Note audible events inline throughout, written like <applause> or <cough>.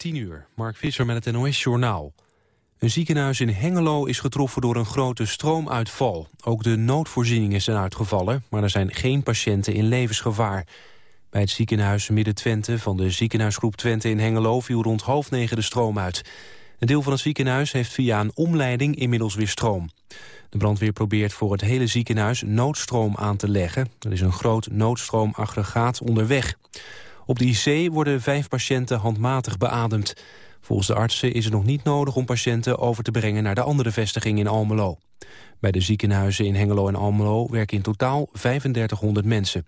10 uur, Mark Visser met het NOS-journaal. Een ziekenhuis in Hengelo is getroffen door een grote stroomuitval. Ook de noodvoorzieningen zijn uitgevallen, maar er zijn geen patiënten in levensgevaar. Bij het ziekenhuis Midden-Twente van de ziekenhuisgroep Twente in Hengelo... viel rond half negen de stroom uit. Een deel van het ziekenhuis heeft via een omleiding inmiddels weer stroom. De brandweer probeert voor het hele ziekenhuis noodstroom aan te leggen. Er is een groot noodstroomaggregaat onderweg. Op de IC worden vijf patiënten handmatig beademd. Volgens de artsen is het nog niet nodig om patiënten over te brengen naar de andere vestiging in Almelo. Bij de ziekenhuizen in Hengelo en Almelo werken in totaal 3500 mensen.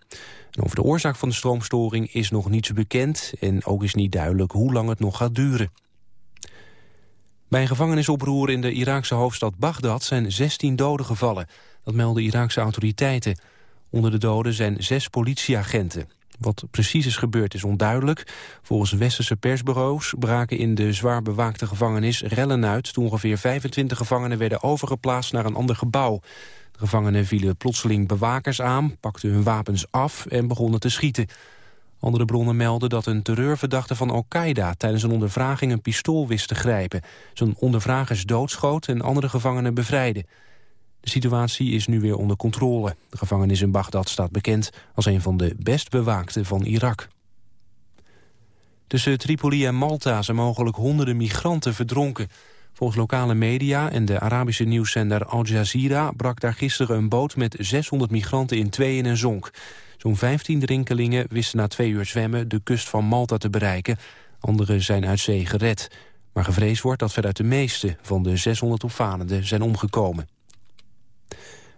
En over de oorzaak van de stroomstoring is nog niets bekend en ook is niet duidelijk hoe lang het nog gaat duren. Bij een gevangenisoproer in de Iraakse hoofdstad Bagdad zijn 16 doden gevallen. Dat melden Iraakse autoriteiten. Onder de doden zijn zes politieagenten. Wat precies is gebeurd is onduidelijk. Volgens westerse persbureaus braken in de zwaar bewaakte gevangenis rellen uit... toen ongeveer 25 gevangenen werden overgeplaatst naar een ander gebouw. De gevangenen vielen plotseling bewakers aan, pakten hun wapens af en begonnen te schieten. Andere bronnen melden dat een terreurverdachte van Al-Qaeda... tijdens een ondervraging een pistool wist te grijpen. Zijn ondervragers doodschoot en andere gevangenen bevrijden. De situatie is nu weer onder controle. De gevangenis in Bagdad staat bekend als een van de best bewaakte van Irak. Tussen Tripoli en Malta zijn mogelijk honderden migranten verdronken. Volgens lokale media en de Arabische nieuwszender Al Jazeera... brak daar gisteren een boot met 600 migranten in tweeën en zonk. Zo'n 15 drinkelingen wisten na twee uur zwemmen de kust van Malta te bereiken. Anderen zijn uit zee gered. Maar gevreesd wordt dat veruit de meeste van de 600 opvarenden zijn omgekomen.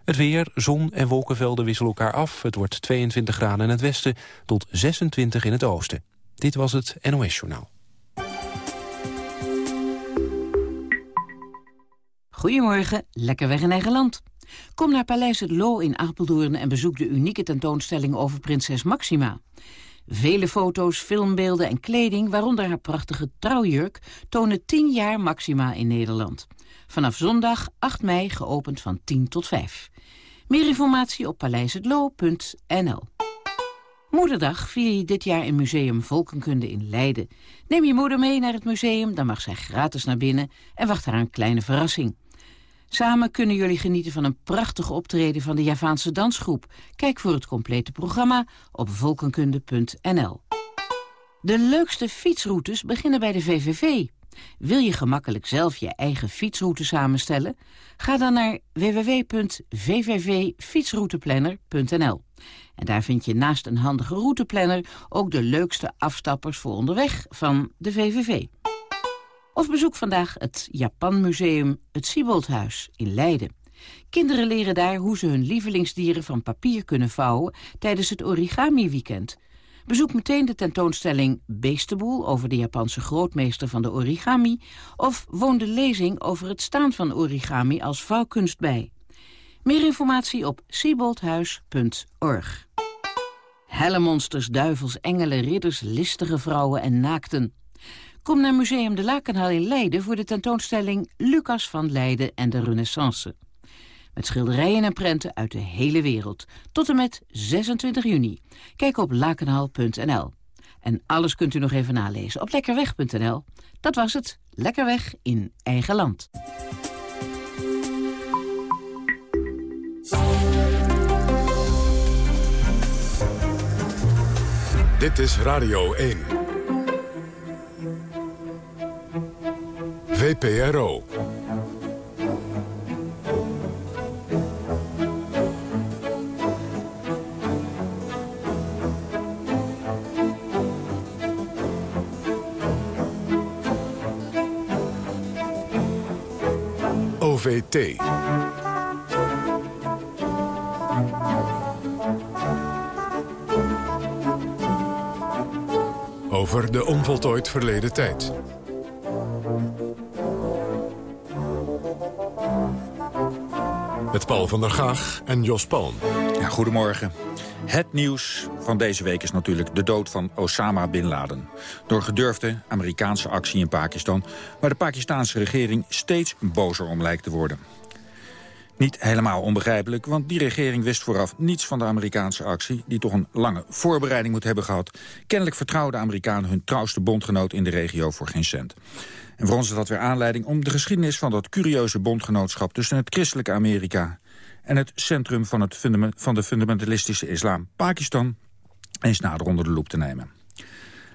Het weer, zon en wolkenvelden wisselen elkaar af. Het wordt 22 graden in het westen tot 26 in het oosten. Dit was het NOS Journaal. Goedemorgen, lekker weg in eigen land. Kom naar Paleis het Loo in Apeldoorn en bezoek de unieke tentoonstelling over prinses Maxima. Vele foto's, filmbeelden en kleding, waaronder haar prachtige trouwjurk, tonen 10 jaar Maxima in Nederland. Vanaf zondag 8 mei geopend van 10 tot 5. Meer informatie op paleishetlo.nl. Moederdag vier je dit jaar in Museum Volkenkunde in Leiden. Neem je moeder mee naar het museum, dan mag zij gratis naar binnen... en wacht haar een kleine verrassing. Samen kunnen jullie genieten van een prachtige optreden van de Javaanse dansgroep. Kijk voor het complete programma op volkenkunde.nl. De leukste fietsroutes beginnen bij de VVV. Wil je gemakkelijk zelf je eigen fietsroute samenstellen? Ga dan naar www.vvvfietsrouteplanner.nl. En daar vind je naast een handige routeplanner ook de leukste afstappers voor onderweg van de VVV. Of bezoek vandaag het Japanmuseum Het Sieboldhuis in Leiden. Kinderen leren daar hoe ze hun lievelingsdieren van papier kunnen vouwen tijdens het origami-weekend. Bezoek meteen de tentoonstelling Beestenboel over de Japanse grootmeester van de origami... of woon de lezing over het staan van origami als vouwkunst bij. Meer informatie op sieboldhuis.org. monsters, duivels, engelen, ridders, listige vrouwen en naakten. Kom naar Museum de Lakenhal in Leiden voor de tentoonstelling Lucas van Leiden en de Renaissance. Met schilderijen en prenten uit de hele wereld. Tot en met 26 juni. Kijk op lakenhal.nl. En alles kunt u nog even nalezen op lekkerweg.nl. Dat was het. Lekker weg in eigen land. Dit is Radio 1. VPRO. Over de onvoltooid verleden tijd. Met Paul van der Gaag en Jos Palm. Ja, goedemorgen. Het nieuws van deze week is natuurlijk de dood van Osama Bin Laden. Door gedurfde Amerikaanse actie in Pakistan... waar de Pakistanse regering steeds bozer om lijkt te worden. Niet helemaal onbegrijpelijk, want die regering wist vooraf niets van de Amerikaanse actie... die toch een lange voorbereiding moet hebben gehad. Kennelijk vertrouwden de Amerikanen hun trouwste bondgenoot in de regio voor geen cent. En voor ons is dat weer aanleiding om de geschiedenis van dat curieuze bondgenootschap... tussen het christelijke Amerika en het centrum van, het van de fundamentalistische islam, Pakistan... eens nader onder de loep te nemen.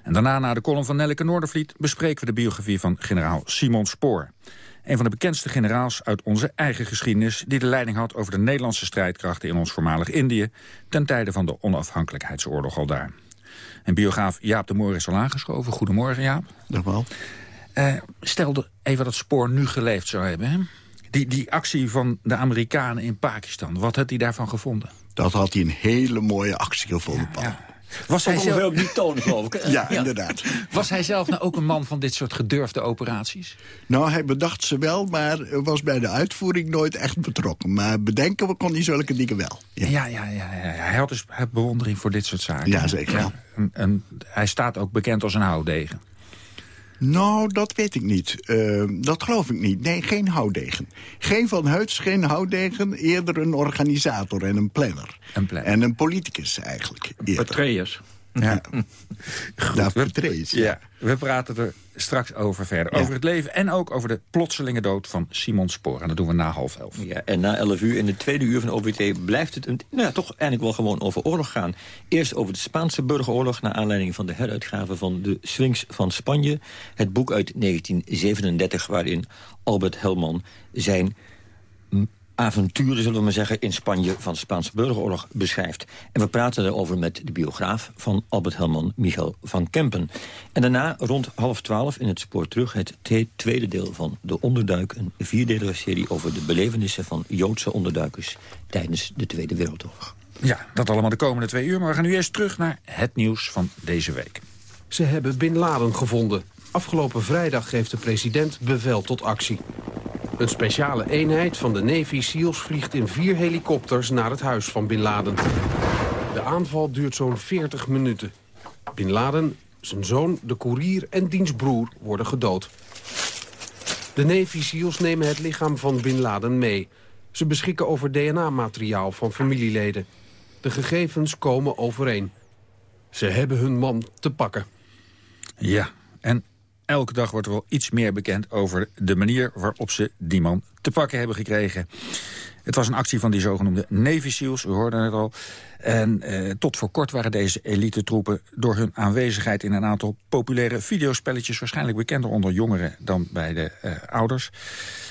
En daarna, na de column van Nelleke Noordervliet... bespreken we de biografie van generaal Simon Spoor. Een van de bekendste generaals uit onze eigen geschiedenis... die de leiding had over de Nederlandse strijdkrachten in ons voormalig Indië... ten tijde van de onafhankelijkheidsoorlog al daar. En biograaf Jaap de Moor is al aangeschoven. Goedemorgen, Jaap. Dag wel. Uh, stel even dat Spoor nu geleefd zou hebben. Hè? Die, die actie van de Amerikanen in Pakistan, wat had hij daarvan gevonden? Dat had hij een hele mooie actie gevonden, ja, Was hij zelf op die toon, geloof ik. ja, inderdaad. Was hij zelf nou ook een man van dit soort gedurfde operaties? Nou, hij bedacht ze wel, maar was bij de uitvoering nooit echt betrokken. Maar bedenken we kon hij zulke dingen wel. Ja, ja, ja. ja, Hij had dus bewondering voor dit soort zaken. Ja, zeker. Ja. En, en, hij staat ook bekend als een houdegen. Nou, dat weet ik niet. Uh, dat geloof ik niet. Nee, geen houdegen. Geen van Heuts, geen houdegen. Eerder een organisator en een planner. Een planner. En een politicus eigenlijk. Patreus. Ja, Goed, we, ja. we praten er straks over verder. Over het leven en ook over de plotselinge dood van Simon Spoor. En dat doen we na half elf. Ja, en na elf uur in de tweede uur van OVT blijft het een, nou ja, toch eigenlijk wel gewoon over oorlog gaan. Eerst over de Spaanse burgeroorlog... naar aanleiding van de heruitgave van de Swings van Spanje. Het boek uit 1937 waarin Albert Helman zijn avonturen, zullen we maar zeggen, in Spanje van de Spaanse burgeroorlog beschrijft. En we praten daarover met de biograaf van Albert Helman, Michael van Kempen. En daarna, rond half twaalf, in het spoor terug, het tweede deel van De Onderduik. Een vierdelige serie over de belevenissen van Joodse onderduikers tijdens de Tweede Wereldoorlog. Ja, dat allemaal de komende twee uur. Maar we gaan nu eerst terug naar het nieuws van deze week. Ze hebben Bin Laden gevonden. Afgelopen vrijdag geeft de president bevel tot actie. Een speciale eenheid van de Navy SEALs vliegt in vier helikopters naar het huis van Bin Laden. De aanval duurt zo'n 40 minuten. Bin Laden, zijn zoon, de koerier en diens broer worden gedood. De Navy SEALs nemen het lichaam van Bin Laden mee. Ze beschikken over DNA-materiaal van familieleden. De gegevens komen overeen. Ze hebben hun man te pakken. Ja, en elke dag wordt er wel iets meer bekend over de manier waarop ze die man te pakken hebben gekregen. Het was een actie van die zogenoemde Navy SEALs, we hoorden het al. En eh, tot voor kort waren deze elite troepen door hun aanwezigheid in een aantal populaire videospelletjes... waarschijnlijk bekender onder jongeren dan bij de eh, ouders.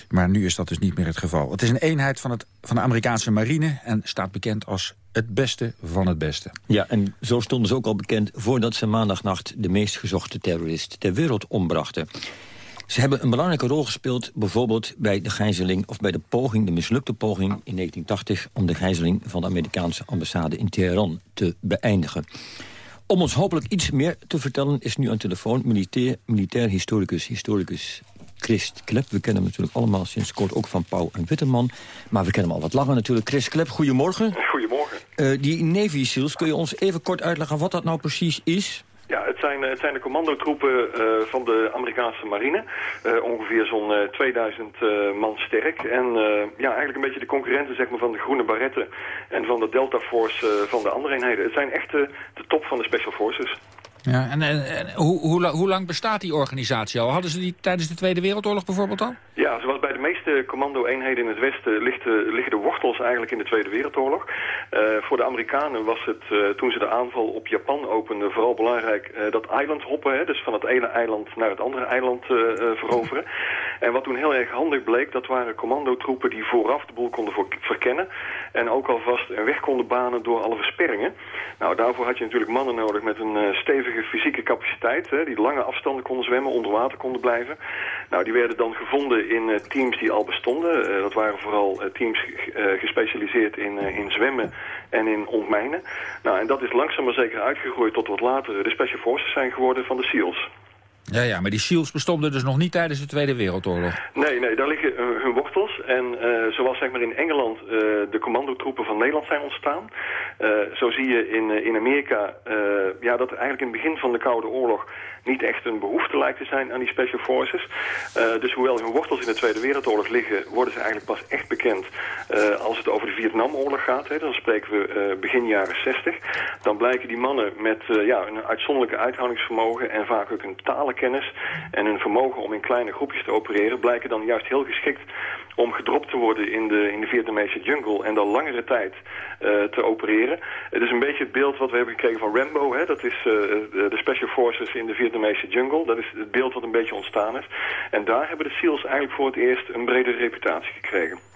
Maar nu is dat dus niet meer het geval. Het is een eenheid van, het, van de Amerikaanse marine en staat bekend als het beste van het beste. Ja, en zo stonden ze ook al bekend voordat ze maandagnacht de meest gezochte terrorist ter wereld ombrachten. Ze hebben een belangrijke rol gespeeld bijvoorbeeld bij de gijzeling... of bij de poging, de mislukte poging in 1980... om de gijzeling van de Amerikaanse ambassade in Teheran te beëindigen. Om ons hopelijk iets meer te vertellen is nu aan telefoon... militair, militair historicus, historicus Christ Klep. We kennen hem natuurlijk allemaal sinds kort ook van Pauw en Witteman. Maar we kennen hem al wat langer natuurlijk. Chris Klep, goedemorgen. Goedemorgen. Uh, die Navy SEALs, kun je ons even kort uitleggen wat dat nou precies is? Ja, het zijn, het zijn de commandotroepen uh, van de Amerikaanse marine. Uh, ongeveer zo'n uh, 2000 man sterk. En ja, eigenlijk een beetje de concurrenten zeg maar, van de groene baretten en van de Delta Force van de andere eenheden. Het zijn echt de top van de Special Forces. Ja, en, en, hoe, hoe, hoe, lang bestaat die organisatie al? Hadden ze die tijdens de Tweede Wereldoorlog bijvoorbeeld al? Ja, zoals bij de meeste commando-eenheden in het Westen liggen de wortels eigenlijk in de Tweede Wereldoorlog. Uh, voor de Amerikanen was het, uh, toen ze de aanval op Japan openden, vooral belangrijk uh, dat eiland hoppen. Hè, dus van het ene eiland naar het andere eiland veroveren. En wat toen heel erg handig bleek, dat waren commandotroepen die vooraf de boel konden verkennen. En ook alvast een weg konden banen door alle versperringen. Nou, daarvoor had je natuurlijk mannen nodig met een stevige fysieke capaciteit. Hè, die lange afstanden konden zwemmen, onder water konden blijven. Nou, die werden dan gevonden in uh, teams die al bestonden. Uh, dat waren vooral uh, teams gespecialiseerd in, in zwemmen en in ontmijnen. Nou, en dat is langzaam maar zeker uitgegroeid tot wat later de Special Forces zijn geworden van de SEALs. Ja, ja, maar die SEALs bestonden dus nog niet tijdens de Tweede Wereldoorlog. Nee, nee, daar liggen uh, hun wortels. En uh, zoals zeg maar in Engeland uh, de commandotroepen van Nederland zijn ontstaan... zo zie je in, in Amerika ja, dat eigenlijk in het begin van de Koude Oorlog niet echt een behoefte lijkt te zijn aan die special forces. Dus hoewel hun wortels in de Tweede Wereldoorlog liggen, worden ze eigenlijk pas echt bekend als het over de Vietnamoorlog gaat. Hè. Dan spreken we begin jaren 60. Dan blijken die mannen met ja, een uitzonderlijke uithoudingsvermogen en vaak ook een talenkennis en een vermogen om in kleine groepjes te opereren, blijken dan juist heel geschikt om gedropt te worden in de, in de Vietnamese jungle en dan langere tijd uh, te opereren. Het is een beetje het beeld wat we hebben gekregen van Rambo. Hè? Dat is uh, de Special Forces in de Vietnamese jungle. Dat is het beeld wat een beetje ontstaan is. En daar hebben de SEALs eigenlijk voor het eerst een bredere reputatie gekregen.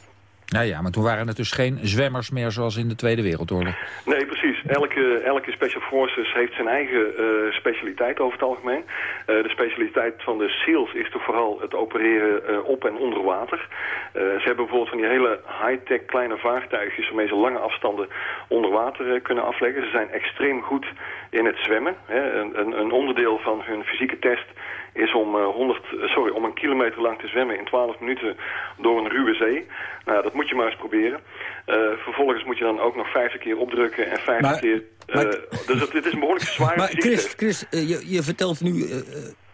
Nou ja, maar toen waren het dus geen zwemmers meer zoals in de Tweede Wereldoorlog. Nee, precies. Elke, elke Special Forces heeft zijn eigen uh, specialiteit over het algemeen. Uh, de specialiteit van de SEALs is toch vooral het opereren uh, op en onder water. ze hebben bijvoorbeeld van die hele high-tech kleine vaartuigjes... waarmee ze lange afstanden onder water kunnen afleggen. Ze zijn extreem goed in het zwemmen. Hè. Een, een onderdeel van hun fysieke test is om, 100, sorry, om een kilometer lang te zwemmen in 12 minuten door een ruwe zee. Nou, dat moet je maar eens proberen. Uh, vervolgens moet je dan ook nog 50 keer opdrukken en 50 maar, keer... Uh, maar, dus het, het, is een behoorlijk <laughs> zware Maar Chris, Chris uh, je, je, vertelt nu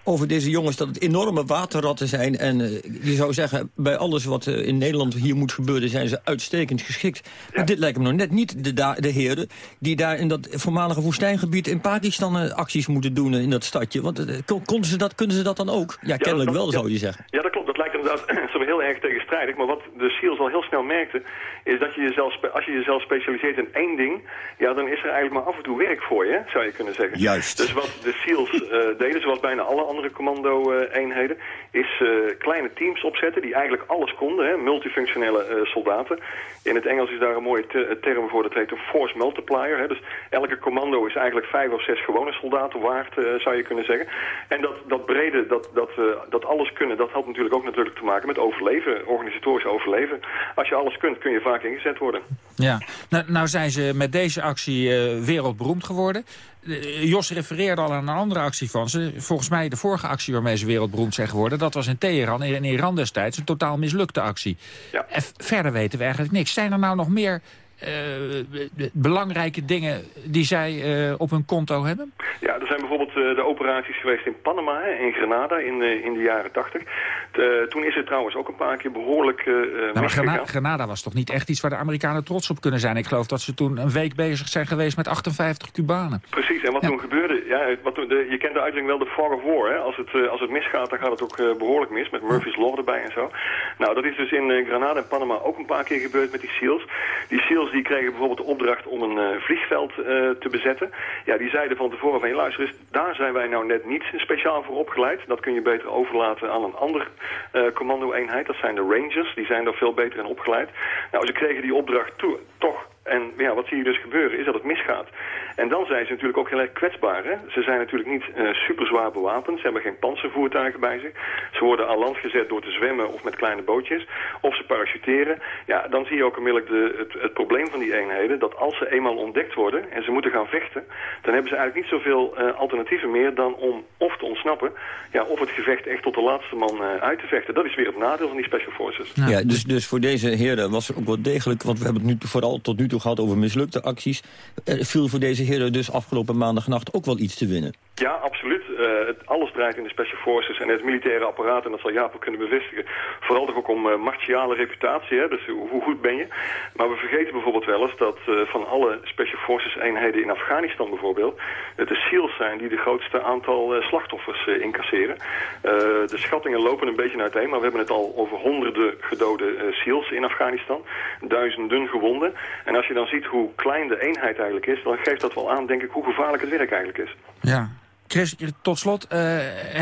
over deze jongens dat het enorme waterratten zijn. En uh, je zou zeggen, bij alles wat uh, in Nederland hier moet gebeuren... zijn ze uitstekend geschikt. Maar dit lijkt me nog net niet de, de heren... die daar in dat voormalige woestijngebied in Pakistan uh, acties moeten doen in dat stadje. Want konden ze dat, kunnen ze dat dan ook? Ja, kennelijk wel, zou je zeggen. Ja, dat klopt. Inderdaad <clears throat> zo heel erg tegenstrijdig. Maar wat de SEALs al heel snel merkten... is dat je jezelf, als je jezelf specialiseert in één ding... ja, dan is er eigenlijk maar af en toe werk voor je, zou je kunnen zeggen. Juist. Dus wat de SEALs <laughs> deden, zoals bijna alle andere commando-eenheden, is uh, kleine teams opzetten die eigenlijk alles konden, hè, multifunctionele uh, soldaten. In het Engels is daar een mooie term voor, dat heet een force multiplier. Hè. Dus elke commando is eigenlijk vijf of zes gewone soldaten waard, zou je kunnen zeggen. En dat, dat brede, dat, dat, dat alles kunnen, dat had natuurlijk ook natuurlijk te maken met overleven, organisatorisch overleven. Als je alles kunt, kun je vaak ingezet worden. Ja, nou, nou zijn ze met deze actie wereldberoemd geworden. Jos refereerde al aan een andere actie van ze. Volgens mij de vorige actie waarmee ze wereldberoemd zijn geworden... dat was in Teheran, in Iran destijds, een totaal mislukte actie. Ja. En verder weten we eigenlijk niks. Zijn er nou nog meer belangrijke dingen die zij uh, op hun konto hebben? Ja, er zijn bijvoorbeeld uh, de operaties geweest in Panama, in Grenada, in, in de jaren tachtig. toen is het trouwens ook een paar keer behoorlijk nou, maar Grenada, Grenada was toch niet echt iets waar de Amerikanen trots op kunnen zijn? Ik geloof dat ze toen een week bezig zijn geweest met 58 Cubanen. Precies, en wat ja. toen gebeurde, ja, wat toen, de, je kent de uitdrukking wel de fog of war. Hè? Als, het, als het misgaat, dan gaat het ook behoorlijk mis, met Murphy's Law erbij en zo. Nou, dat is dus in Grenada en Panama ook een paar keer gebeurd met die SEALs. Die SEALs die kregen bijvoorbeeld de opdracht om een uh, vliegveld uh, te bezetten. Ja, die zeiden van tevoren van, luister eens, daar zijn wij nou net niet speciaal voor opgeleid. Dat kun je beter overlaten aan een ander uh, commando-eenheid. Dat zijn de Rangers, die zijn daar veel beter in opgeleid. Nou, ze kregen die opdracht toch en ja, wat zie je dus gebeuren is dat het misgaat. En dan zijn ze natuurlijk ook heel erg kwetsbaar. Hè? Ze zijn natuurlijk niet uh, super zwaar bewapend. Ze hebben geen panzervoertuigen bij zich. Ze worden aan land gezet door te zwemmen of met kleine bootjes. Of ze parachuteren. Ja, dan zie je ook onmiddellijk de, het, het probleem van die eenheden. Dat als ze eenmaal ontdekt worden en ze moeten gaan vechten... dan hebben ze eigenlijk niet zoveel uh, alternatieven meer dan om of te ontsnappen... Ja, of het gevecht echt tot de laatste man uh, uit te vechten. Dat is weer het nadeel van die Special Forces. Ja, dus, dus voor deze heren was er ook wel degelijk... want we hebben het nu vooral tot nu toe gehad over mislukte acties... Er viel voor deze heren dus afgelopen maandagnacht ook wel iets te winnen. Ja, absoluut. Uh, het, alles draait in de Special Forces en het militaire apparaat, en dat zal ook kunnen bevestigen, vooral toch ook om uh, martiale reputatie, hè? dus hoe, goed ben je. Maar we vergeten bijvoorbeeld wel eens dat van alle Special Forces eenheden in Afghanistan bijvoorbeeld, het de SEALs zijn die de grootste aantal slachtoffers incasseren. de schattingen lopen een beetje uiteen, maar we hebben het al over honderden gedode SEALs in Afghanistan, duizenden gewonden. En als je dan ziet hoe klein de eenheid eigenlijk is, dan geeft dat wel aan, denk ik, hoe gevaarlijk het werk eigenlijk is. Ja. Chris, tot slot, uh,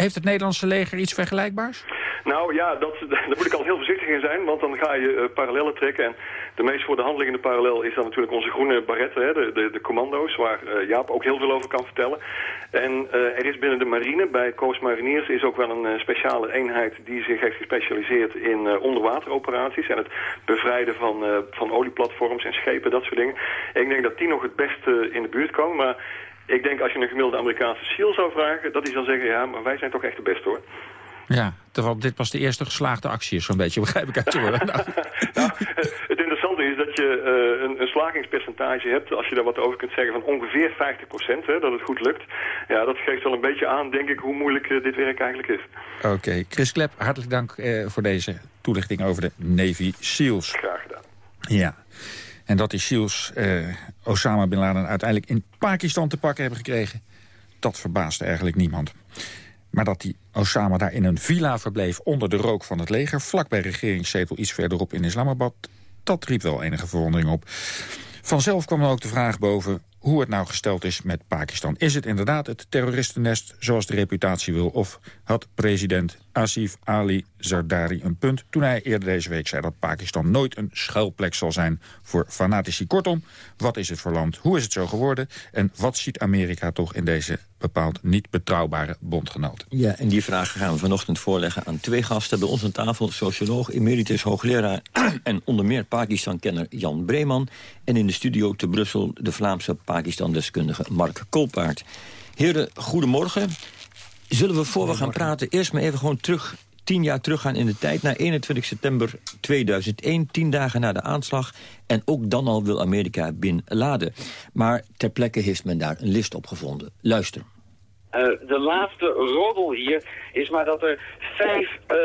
heeft het Nederlandse leger iets vergelijkbaars? Nou ja, dat, <laughs> daar moet ik al heel voorzichtig in zijn, want dan ga je uh, parallellen trekken. En de meest voor de hand liggende parallel is dan natuurlijk onze groene barretten, hè, de, de, de commando's, waar uh, Jaap ook heel veel over kan vertellen. En er is binnen de marine, bij Coast Mariniers, is ook wel een speciale eenheid die zich heeft gespecialiseerd in onderwateroperaties en het bevrijden van, van olieplatforms en schepen, dat soort dingen. En ik denk dat die nog het beste in de buurt komen, maar Ik denk als je een gemiddelde Amerikaanse SEAL zou vragen... dat hij zal zeggen, ja, maar wij zijn toch echt de beste hoor. Ja, terwijl dit pas de eerste geslaagde actie is, zo'n beetje, <laughs> begrijp ik uit horen. nou. nou, het interessante is dat je uh, een, een, slagingspercentage hebt, als je daar wat over kunt zeggen, van ongeveer 50 procent, dat het goed lukt. Ja, dat geeft wel een beetje aan, denk ik, hoe moeilijk uh, dit werk eigenlijk is. Oké, okay. Chris Klep, hartelijk dank uh, voor deze toelichting over de Navy SEALs. Graag gedaan. Ja. En dat die SEALs Osama Bin Laden uiteindelijk in Pakistan te pakken hebben gekregen, dat verbaasde eigenlijk niemand. Maar dat die Osama daar in een villa verbleef onder de rook van het leger... vlakbij regeringszetel iets verderop in Islamabad... dat riep wel enige verwondering op. Vanzelf kwam dan ook de vraag boven hoe het nou gesteld is met Pakistan. Is het inderdaad het terroristennest zoals de reputatie wil... of had president Asif Ali Zardari een punt... toen hij eerder deze week zei dat Pakistan nooit een schuilplek zal zijn... voor fanatici. Kortom, wat is het voor land? Hoe is het zo geworden? En wat ziet Amerika toch in deze bepaald niet betrouwbare bondgenoot? Ja, en die vragen gaan we vanochtend voorleggen aan twee gasten. Bij ons aan tafel socioloog, emeritus hoogleraar... <clears throat> en onder meer Pakistan-kenner Jan Breeman. En in de studio te Brussel de Vlaamse Pakistan-deskundige Mark Kolpaert. Heren, goedemorgen. Zullen we voor we gaan praten eerst maar even gewoon terug tien jaar teruggaan in de tijd... naar 21 september 2001, tien dagen na de aanslag. En ook dan al wil Amerika Bin Laden. Maar ter plekke heeft men daar een list op gevonden. Luister. Uh, de laatste roddel hier is maar dat er vijf uh,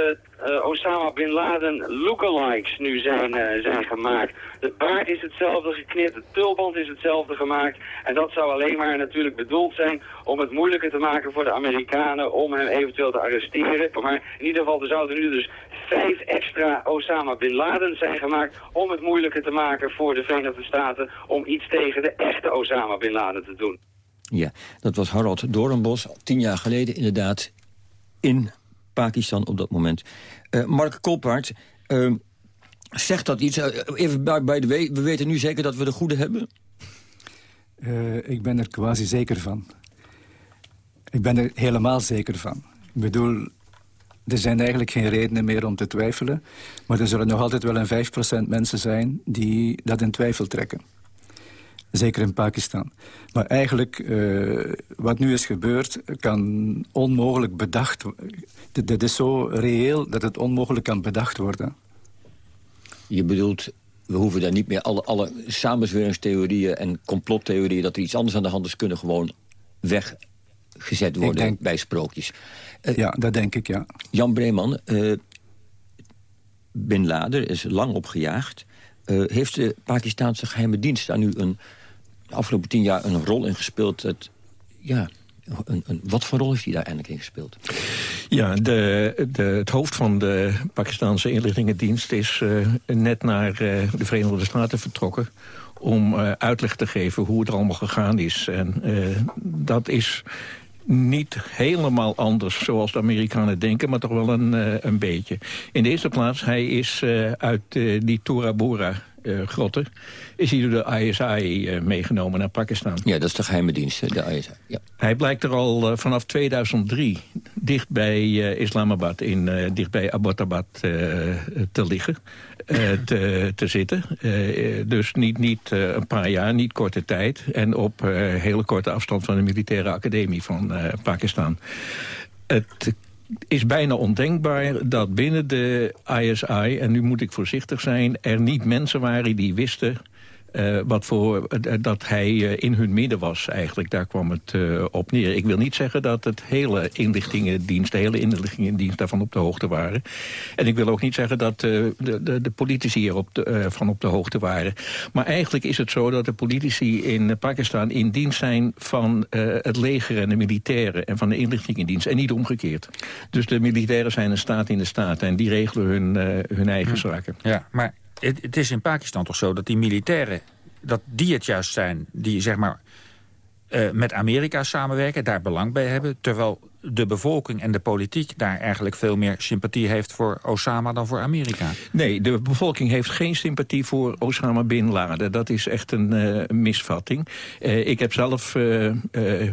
uh, Osama Bin Laden lookalikes nu zijn, zijn gemaakt. Het baard is hetzelfde geknipt, het tulband is hetzelfde gemaakt. En dat zou alleen maar natuurlijk bedoeld zijn om het moeilijker te maken voor de Amerikanen om hem eventueel te arresteren. Maar in ieder geval, er zouden nu dus vijf extra Osama Bin Laden zijn gemaakt om het moeilijker te maken voor de Verenigde Staten om iets tegen de echte Osama Bin Laden te doen. Ja, dat was Harold Doornbos, tien jaar geleden inderdaad in Pakistan op dat moment. Uh, Mark Kolpaert, uh, zegt dat iets? Uh, even bij de way, we weten nu zeker dat we de goede hebben? ik ben er quasi zeker van. Ik ben er helemaal zeker van. Ik bedoel, er zijn eigenlijk geen redenen meer om te twijfelen. Maar er zullen nog altijd wel een 5% mensen zijn die dat in twijfel trekken. Zeker in Pakistan. Maar eigenlijk, uh, wat nu is gebeurd, kan onmogelijk bedacht worden. Dit is zo reëel dat het onmogelijk kan bedacht worden. Je bedoelt, we hoeven daar niet meer alle, alle samenzweringstheorieën en complottheorieën... dat er iets anders aan de hand is, kunnen gewoon weggezet worden denk, bij sprookjes. Uh, ja, dat denk ik, ja. Jan Breeman, uh, Bin Laden is lang opgejaagd. heeft de Pakistanse geheime dienst daar nu een afgelopen tien jaar een rol in gespeeld. Het, ja, een, een, wat voor rol heeft hij daar eigenlijk in gespeeld? Ja, de, de, het hoofd van de Pakistanse inlichtingendienst is uh, net naar uh, de Verenigde Staten vertrokken om uh, uitleg te geven hoe het allemaal gegaan is. En dat is niet helemaal anders zoals de Amerikanen denken, maar toch wel een, een beetje. In de eerste plaats, hij is uit die Tora Bora grotten... is hij door de ISI uh, meegenomen naar Pakistan. Ja, dat is de geheime dienst, de ISI. Ja. Hij blijkt er al vanaf 2003 dicht bij Islamabad, in, dicht bij Abbottabad te liggen. te, te zitten. dus niet, niet een paar jaar, niet korte tijd. En op hele korte afstand van de militaire academie van Pakistan. Het is bijna ondenkbaar dat binnen de ISI... en nu moet ik voorzichtig zijn... er niet mensen waren die wisten uh, wat voor, uh, dat hij uh, in hun midden was eigenlijk. Daar kwam het op neer. Ik wil niet zeggen dat het hele inlichtingendienst... de hele inlichtingendienst daarvan op de hoogte waren. En ik wil ook niet zeggen dat de, de, de, politici de, van op de hoogte waren. Maar eigenlijk is het zo dat de politici in Pakistan... in dienst zijn van het leger en de militairen... en van de inlichtingendienst. En niet omgekeerd. Dus de militairen zijn een staat in de staat... en die regelen hun, hun eigen zaken. Ja, maar het, is in Pakistan toch zo dat die militairen... dat die het juist zijn die zeg maar uh, met Amerika samenwerken... daar belang bij hebben... terwijl de bevolking en de politiek daar eigenlijk veel meer sympathie heeft voor Osama dan voor Amerika. Nee, de bevolking heeft geen sympathie voor Osama Bin Laden. Dat is echt een uh, misvatting. Uh, ik heb zelf, uh,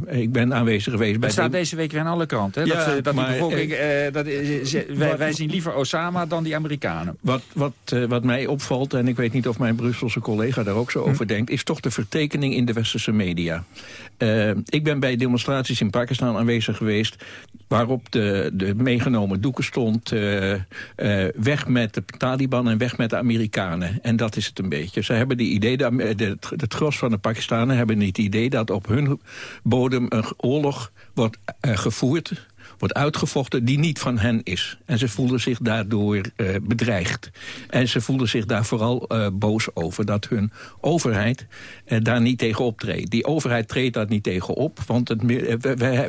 ik ben aanwezig geweest bij... Het staat deze week weer in alle kranten. Ja, dat, dat maar, die bevolking, dat, wij, wij, zien liever Osama dan die Amerikanen. Wat, wat, wat mij opvalt, en ik weet niet of mijn Brusselse collega daar ook zo hm. over denkt... is toch de vertekening in de westerse media. ik ben bij demonstraties in Pakistan aanwezig geweest waarop de, de meegenomen doeken stond... Uh, uh, weg met de Taliban en weg met de Amerikanen. En dat is het een beetje. Ze hebben de idee, dat, het, het gros van de Pakistanen hebben het idee... dat op hun bodem een oorlog wordt gevoerd wordt uitgevochten die niet van hen is. En ze voelden zich daardoor uh, bedreigd. En ze voelden zich daar vooral uh, boos over dat hun overheid uh, daar niet tegen optreedt. Die overheid treedt daar niet tegen op, want het,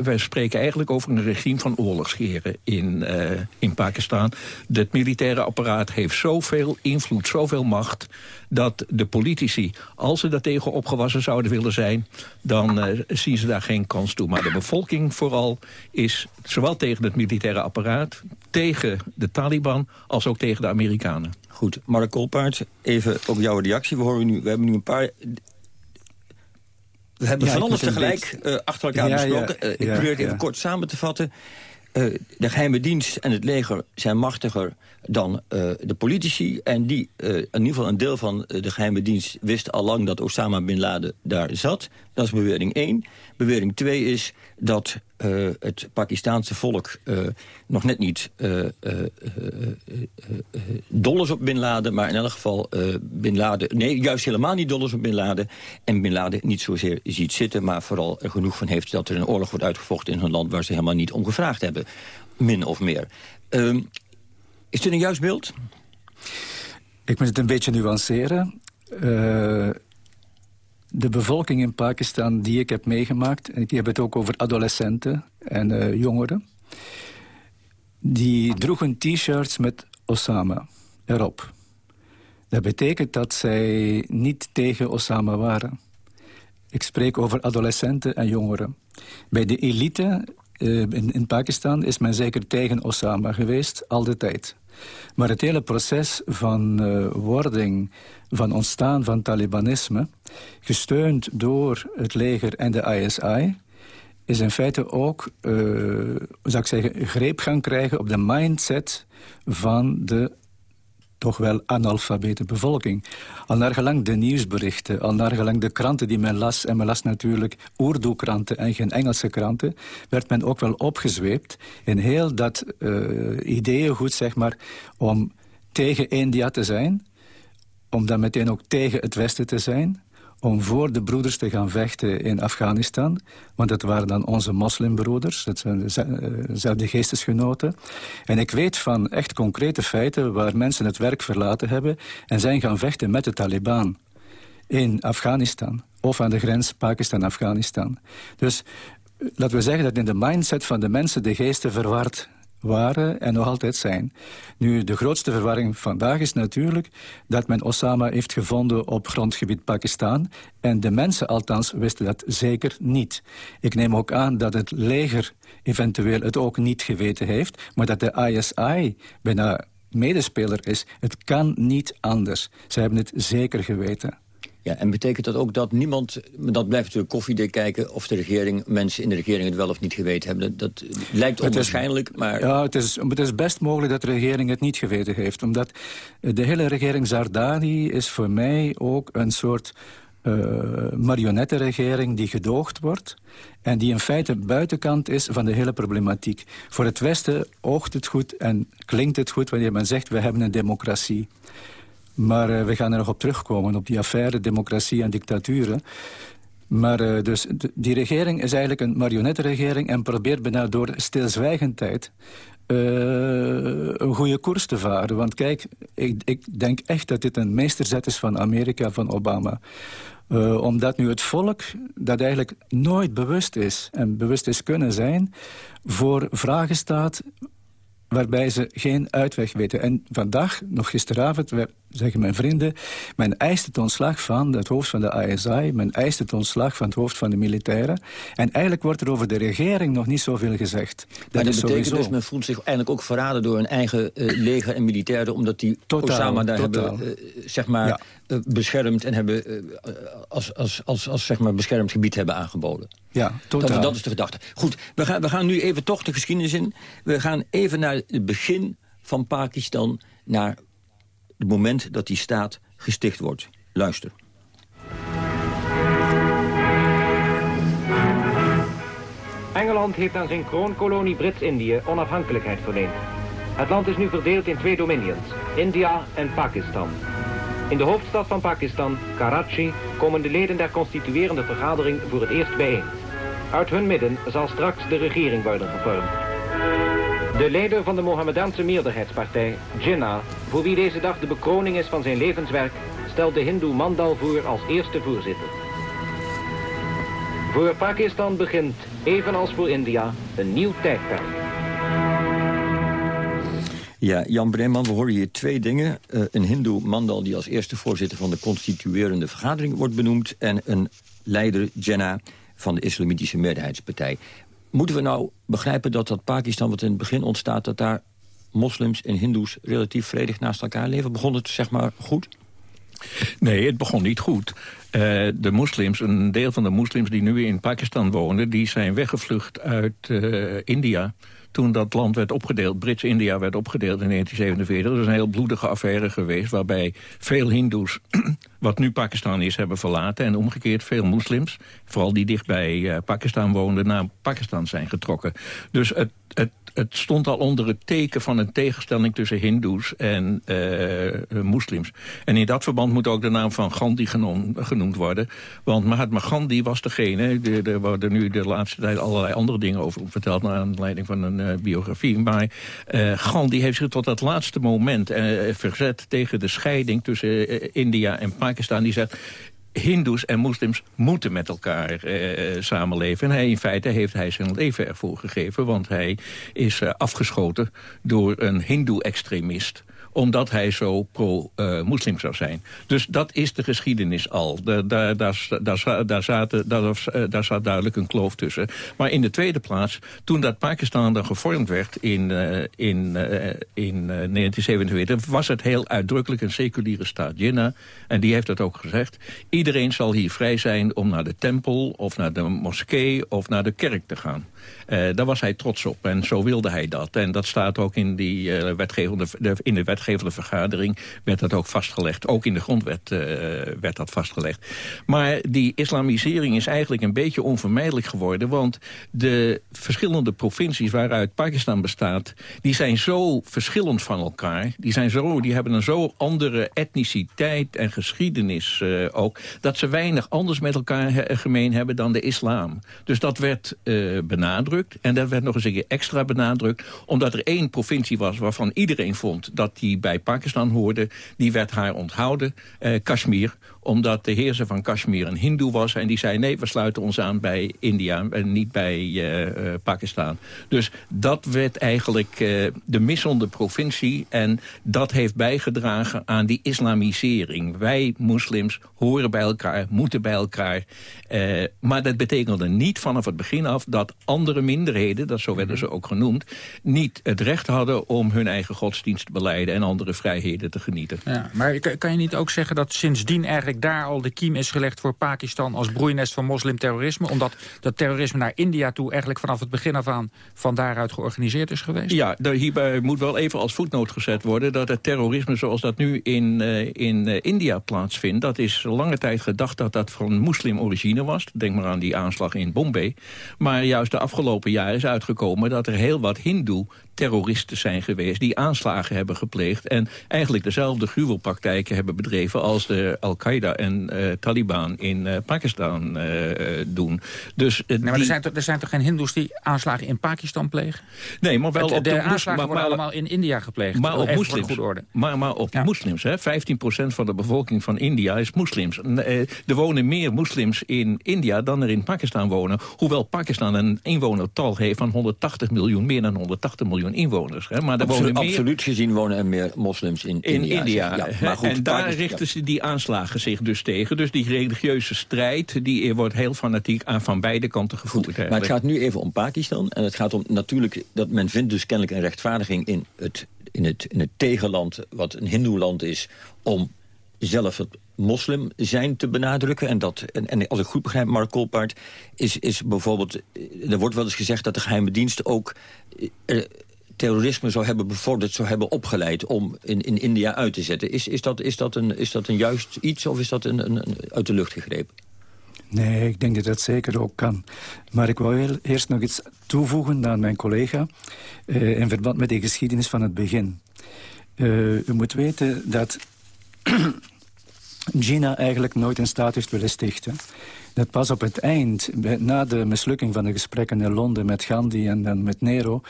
we, spreken eigenlijk over een regime van oorlogsgeren in, in Pakistan. Het militaire apparaat heeft zoveel invloed, zoveel macht dat de politici, als ze daar tegen opgewassen zouden willen zijn... dan zien ze daar geen kans toe. Maar de bevolking vooral is zowel tegen het militaire apparaat... tegen de Taliban, als ook tegen de Amerikanen. Goed, Mark Kolpaert, even op jouw reactie. We, horen nu, we hebben nu een paar we hebben van alles tegelijk uh, achter elkaar ja, besproken. Uh, ik probeer het even kort samen te vatten. Uh, de geheime dienst en het leger zijn machtiger dan uh, de politici. En die, uh, in ieder geval een deel van de geheime dienst... wist al lang dat Osama Bin Laden daar zat. Dat is bewering 1. Bewering 2 is dat uh, het Pakistaanse volk nog net niet dol is op Bin Laden... maar in elk geval Bin Laden... nee, juist helemaal niet dol is op Bin Laden... en Bin Laden niet zozeer ziet zitten... maar vooral er genoeg van heeft dat er een oorlog wordt uitgevochten... in een land waar ze helemaal niet om gevraagd hebben. Min of meer. Um, is dit een juist beeld? Ik moet het een beetje nuanceren. De bevolking in Pakistan die ik heb meegemaakt... en ik heb het ook over adolescenten en uh, jongeren... die droegen t-shirts met Osama erop. Dat betekent dat zij niet tegen Osama waren. Ik spreek over adolescenten en jongeren. Bij de elite uh, in, in, Pakistan is men zeker tegen Osama geweest, al de tijd. Maar het hele proces van uh, wording, van ontstaan van Talibanisme... gesteund door het leger en de ISI... is in feite ook, uh, zou ik zeggen, greep gaan krijgen op de mindset van de toch wel analfabete bevolking. Al naar gelang de nieuwsberichten, al naar gelang de kranten die men las... en men las natuurlijk Urdu-kranten en geen Engelse kranten... werd men ook wel opgezweept in heel dat uh, ideeëngoed, zeg maar... om tegen India te zijn, om dan meteen ook tegen het Westen te zijn om voor de broeders te gaan vechten in Afghanistan. Want dat waren dan onze moslimbroeders, dat zijn dezelfde geestesgenoten. En ik weet van echt concrete feiten waar mensen het werk verlaten hebben... en zijn gaan vechten met de Taliban in Afghanistan. Of aan de grens Pakistan-Afghanistan. Dus eh, laten we zeggen dat in de mindset van de mensen de geesten verward waren en nog altijd zijn. Nu, de grootste verwarring vandaag is natuurlijk dat men Osama heeft gevonden op grondgebied Pakistan. En de mensen althans wisten dat zeker niet. Ik neem ook aan dat het leger eventueel het ook niet geweten heeft, maar dat de ISI bijna medespeler is. Het kan niet anders. Ze hebben het zeker geweten. Ja, en betekent dat ook dat niemand, dat blijft natuurlijk koffiedik kijken... of de regering, mensen in de regering het wel of niet geweten hebben. Dat, dat lijkt onwaarschijnlijk, maar... Ja, het is, het is best mogelijk dat de regering het niet geweten heeft. Omdat de hele regering Zardani is voor mij ook een soort... Uh, marionettenregering die gedoogd wordt... en die in feite buitenkant is van de hele problematiek. Voor het Westen oogt het goed en klinkt het goed wanneer men zegt... we hebben een democratie. Maar uh, we gaan er nog op terugkomen, op die affaire democratie en dictaturen. Maar uh, dus die regering is eigenlijk een marionettenregering... en probeert bijna door stilzwijgendheid uh, een goede koers te varen. Want kijk, ik, ik, denk echt dat dit een meesterzet is van Amerika, van Obama. Omdat nu het volk, dat eigenlijk nooit bewust is... en bewust is kunnen zijn, voor vragen staat waarbij ze geen uitweg weten. En vandaag, nog gisteravond, zeggen mijn vrienden... men eist het ontslag van het hoofd van de ISI... men eist het ontslag van het hoofd van de militairen. En eigenlijk wordt er over de regering nog niet zoveel gezegd. Dat maar dat betekent sowieso... dus, men voelt zich eigenlijk ook verraden... door een eigen uh, leger en militairen... omdat die totaal, Osama daar totaal. hebben uh, zeg maar, ja. uh, beschermd... en hebben als, als, als, als zeg maar beschermd gebied hebben aangeboden. Ja, totaal. Dat, dat is de gedachte. Goed, we gaan, we gaan nu even toch de geschiedenis in. We gaan even naar het begin van Pakistan... naar het moment dat die staat gesticht wordt. Luister. Engeland heeft aan zijn kroonkolonie Brits-Indië onafhankelijkheid verleend. Het land is nu verdeeld in twee dominions, India en Pakistan. In de hoofdstad van Pakistan, Karachi, komen de leden der constituerende vergadering voor het eerst bijeen. Uit hun midden zal straks de regering worden gevormd. De leider van de Mohammedaanse meerderheidspartij, Jinnah, voor wie deze dag de bekroning is van zijn levenswerk, stelt de hindoe Mandal voor als eerste voorzitter. Voor Pakistan begint, evenals voor India, een nieuw tijdperk. Ja, Jan Breeman, we horen hier twee dingen. Uh, een hindoe Mandal die als eerste voorzitter van de constituerende vergadering wordt benoemd... en een leider, Jinnah, van de islamitische meerderheidspartij. Moeten we nou begrijpen dat dat Pakistan, wat in het begin ontstaat... dat daar moslims en hindoes relatief vredig naast elkaar leven? Begon het zeg maar goed? Nee, het begon niet goed. Uh, de moslims, een deel van de moslims die nu in Pakistan wonen... die zijn weggevlucht uit uh, India toen dat land werd opgedeeld, Brits-India werd opgedeeld in 1947. Dat is een heel bloedige affaire geweest... waarbij veel hindoes, <clears throat> wat nu Pakistan is, hebben verlaten... en omgekeerd veel moslims, vooral die dicht bij uh, Pakistan woonden... naar Pakistan zijn getrokken. Dus het, het het stond al onder het teken van een tegenstelling tussen hindoes en uh, moslims. En in dat verband moet ook de naam van Gandhi genoemd, worden. Want Mahatma Gandhi was degene, er worden nu de laatste tijd allerlei andere dingen over verteld... naar aanleiding van een uh, biografie. Maar Gandhi heeft zich tot dat laatste moment verzet tegen de scheiding tussen India en Pakistan. Die zegt, Hindoes en moslims moeten met elkaar eh, samenleven. En hij, in feite heeft hij zijn leven ervoor gegeven... want hij is uh, afgeschoten door een hindoe-extremist omdat hij zo pro-moslim zou zijn. Dus dat is de geschiedenis al. Daar, daar, daar, daar, zaten, daar, zat duidelijk een kloof tussen. Maar in de tweede plaats, toen dat Pakistan dan gevormd werd in, uh, in, uh, in 1947... was het heel uitdrukkelijk een seculiere staat. Jinnah, en die heeft dat ook gezegd... iedereen zal hier vrij zijn om naar de tempel of naar de moskee of naar de kerk te gaan. Uh, daar was hij trots op en zo wilde hij dat. En dat staat ook in, die, uh, wetgevende, de, in de wetgevende vergadering werd dat ook vastgelegd. Ook in de grondwet uh, werd dat vastgelegd. Maar die islamisering is eigenlijk een beetje onvermijdelijk geworden. Want de verschillende provincies waaruit Pakistan bestaat... die zijn zo verschillend van elkaar. Die, zijn zo, die hebben een zo andere etniciteit en geschiedenis ook... dat ze weinig anders met elkaar gemeen hebben dan de islam. Dus dat werd benaderd benadrukt. En dat werd nog eens een keer extra benadrukt. Omdat er één provincie was waarvan iedereen vond dat die bij Pakistan hoorde. Die werd haar onthouden, eh, Kashmir omdat de heerser van Kashmir een hindoe was. En die zei, nee, we sluiten ons aan bij India en niet bij uh, uh, Pakistan. Dus dat werd eigenlijk uh, de missende provincie. En dat heeft bijgedragen aan die islamisering. Wij moslims horen bij elkaar, moeten bij elkaar. maar dat betekende niet vanaf het begin af dat andere minderheden, dat zo werden ze ook genoemd, niet het recht hadden om hun eigen godsdienst te beleiden en andere vrijheden te genieten. Ja, maar kan je niet ook zeggen dat sindsdien daar al de kiem is gelegd voor Pakistan als broeinest van moslimterrorisme? Omdat dat terrorisme naar India toe eigenlijk vanaf het begin af aan van daaruit georganiseerd is geweest? Ja, hierbij moet wel even als voetnoot gezet worden dat het terrorisme zoals dat nu in, uh, in uh, India plaatsvindt, dat is lange tijd gedacht dat dat van moslim-origine was. Denk maar aan die aanslag in Bombay. Maar juist de afgelopen jaren is uitgekomen dat er heel wat hindoe terroristen zijn geweest... die aanslagen hebben gepleegd... en eigenlijk dezelfde gruwelpraktijken hebben bedreven als de Al-Qaeda en Taliban in Pakistan doen. Dus, nee, maar er, zijn toch, er zijn toch geen hindoes die aanslagen in Pakistan plegen? Nee, maar wel op de, de aanslagen maar, worden allemaal in India gepleegd. Maar op moslims. Orde. Maar, maar op moslims. Hè? 15% van de bevolking van India is moslims. Er wonen meer moslims in India dan er in Pakistan wonen. Hoewel Pakistan een inwonertal heeft van 180 miljoen, meer dan 180 miljoen inwoners. Hè? Maar wonen meer... Absoluut gezien wonen er meer moslims in, in India. India. Ja, maar goed, en daar richten ze die aanslagen zich dus tegen. Dus die religieuze strijd die wordt heel fanatiek aan van beide kanten gevoerd. maar het gaat nu even om Pakistan. En het gaat om natuurlijk dat men vindt dus kennelijk een rechtvaardiging in het, in het, in het tegenland... wat een hindoeland is, om zelf het moslim zijn te benadrukken. En, dat, en, en als ik goed begrijp, Mark Kolpaert, is, is bijvoorbeeld... er wordt wel eens gezegd dat de geheime dienst ook... Eh, terrorisme zou hebben bevorderd, zou hebben opgeleid... om in, in India uit te zetten. Is, is, dat, is, dat een, is dat een juist iets of is dat een, een, uit de lucht gegrepen? Nee, ik denk dat dat zeker ook kan. Maar ik wil eerst nog iets toevoegen aan mijn collega... Uh, in verband met de geschiedenis van het begin. Uh, u moet weten dat <clears throat> Gina eigenlijk nooit een staat heeft willen stichten. Dat pas op het eind, na de mislukking van de gesprekken in Londen met Gandhi en dan met Nero,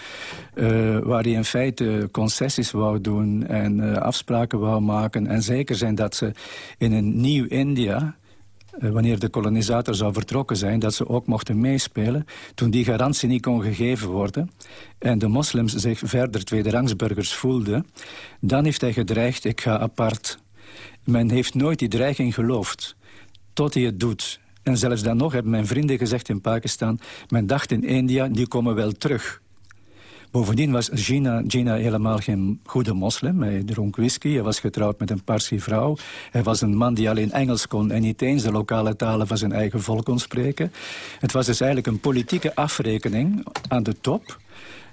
uh, waar hij in feite concessies wou doen en uh, afspraken wou maken. En zeker zijn dat ze in een nieuw India, uh, wanneer de kolonisator zou vertrokken zijn, dat ze ook mochten meespelen, toen die garantie niet kon gegeven worden en de moslims zich verder tweederangsburgers voelden, dan heeft hij gedreigd, ik ga apart. Men heeft nooit die dreiging geloofd, tot hij het doet. En zelfs dan nog hebben mijn vrienden gezegd in Pakistan... men dacht in India, die komen wel terug. Bovendien was Gina, Gina helemaal geen goede moslim. Hij dronk whisky, hij was getrouwd met een Parsi vrouw. Hij was een man die alleen Engels kon en niet eens de lokale talen van zijn eigen volk kon spreken. Het was dus eigenlijk een politieke afrekening aan de top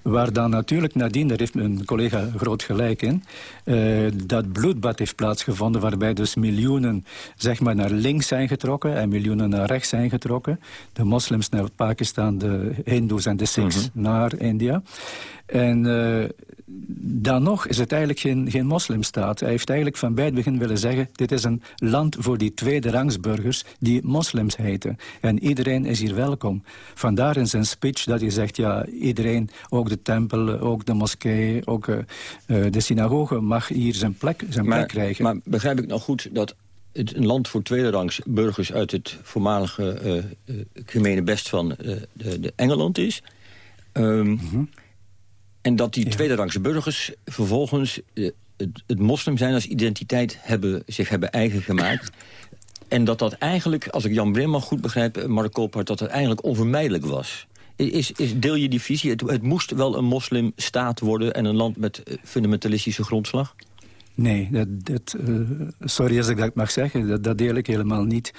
Waar dan natuurlijk nadien, daar heeft mijn collega groot gelijk in... Uh, dat bloedbad heeft plaatsgevonden... waarbij dus miljoenen zeg maar, naar links zijn getrokken... en miljoenen naar rechts zijn getrokken. De moslims naar Pakistan, de hindoes en de sikhs mhm. naar India. En uh, dan nog is het eigenlijk geen, geen moslimstaat. Hij heeft eigenlijk van bij het begin willen zeggen... dit is een land voor die tweede rangsburgers die moslims heten. En iedereen is hier welkom. Vandaar in zijn speech dat hij zegt... ja, iedereen, ook de tempel, ook de moskee, ook uh, de synagoge... mag hier zijn plek, zijn plek krijgen. Maar begrijp ik nog goed dat het een land voor tweede rangs burgers... uit het voormalige uh, gemene best van de, de, Engeland is... Um, en dat die ja. tweederangse burgers vervolgens uh, het, het, moslim zijn als identiteit hebben, zich hebben eigen gemaakt. en dat dat eigenlijk, als ik Jan Brimman goed begrijp, eh, Mark Koolpaard... dat dat eigenlijk onvermijdelijk was. Is, is, deel je die visie? Het, het moest wel een moslimstaat worden... en een land met eh, fundamentalistische grondslag? Nee, dat, dat, uh, sorry als ik dat mag zeggen, dat, dat, deel ik helemaal niet.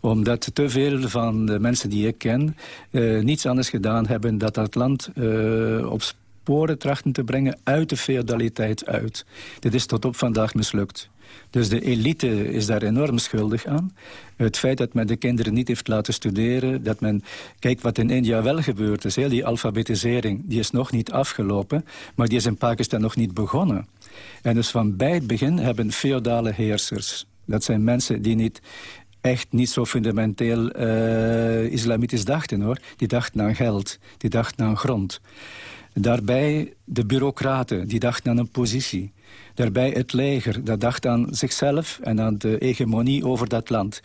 Omdat te veel van de mensen die ik ken uh, niets anders gedaan hebben... dat dat land uh, op sporen trachten te brengen uit de feudaliteit uit. Dit is tot op vandaag mislukt. Dus de elite is daar enorm schuldig aan. Het feit dat men de kinderen niet heeft laten studeren... dat men... Kijk, wat in India wel gebeurd is, die alfabetisering... die is nog niet afgelopen, maar die is in Pakistan nog niet begonnen. En dus van bij het begin hebben feodale heersers... dat zijn mensen die niet echt niet zo fundamenteel uh, islamitisch dachten, hoor. Die dachten aan geld, die dachten aan grond. Daarbij de bureaucraten, die dachten aan een positie. Daarbij het leger, dat dacht aan zichzelf en aan de hegemonie over dat land.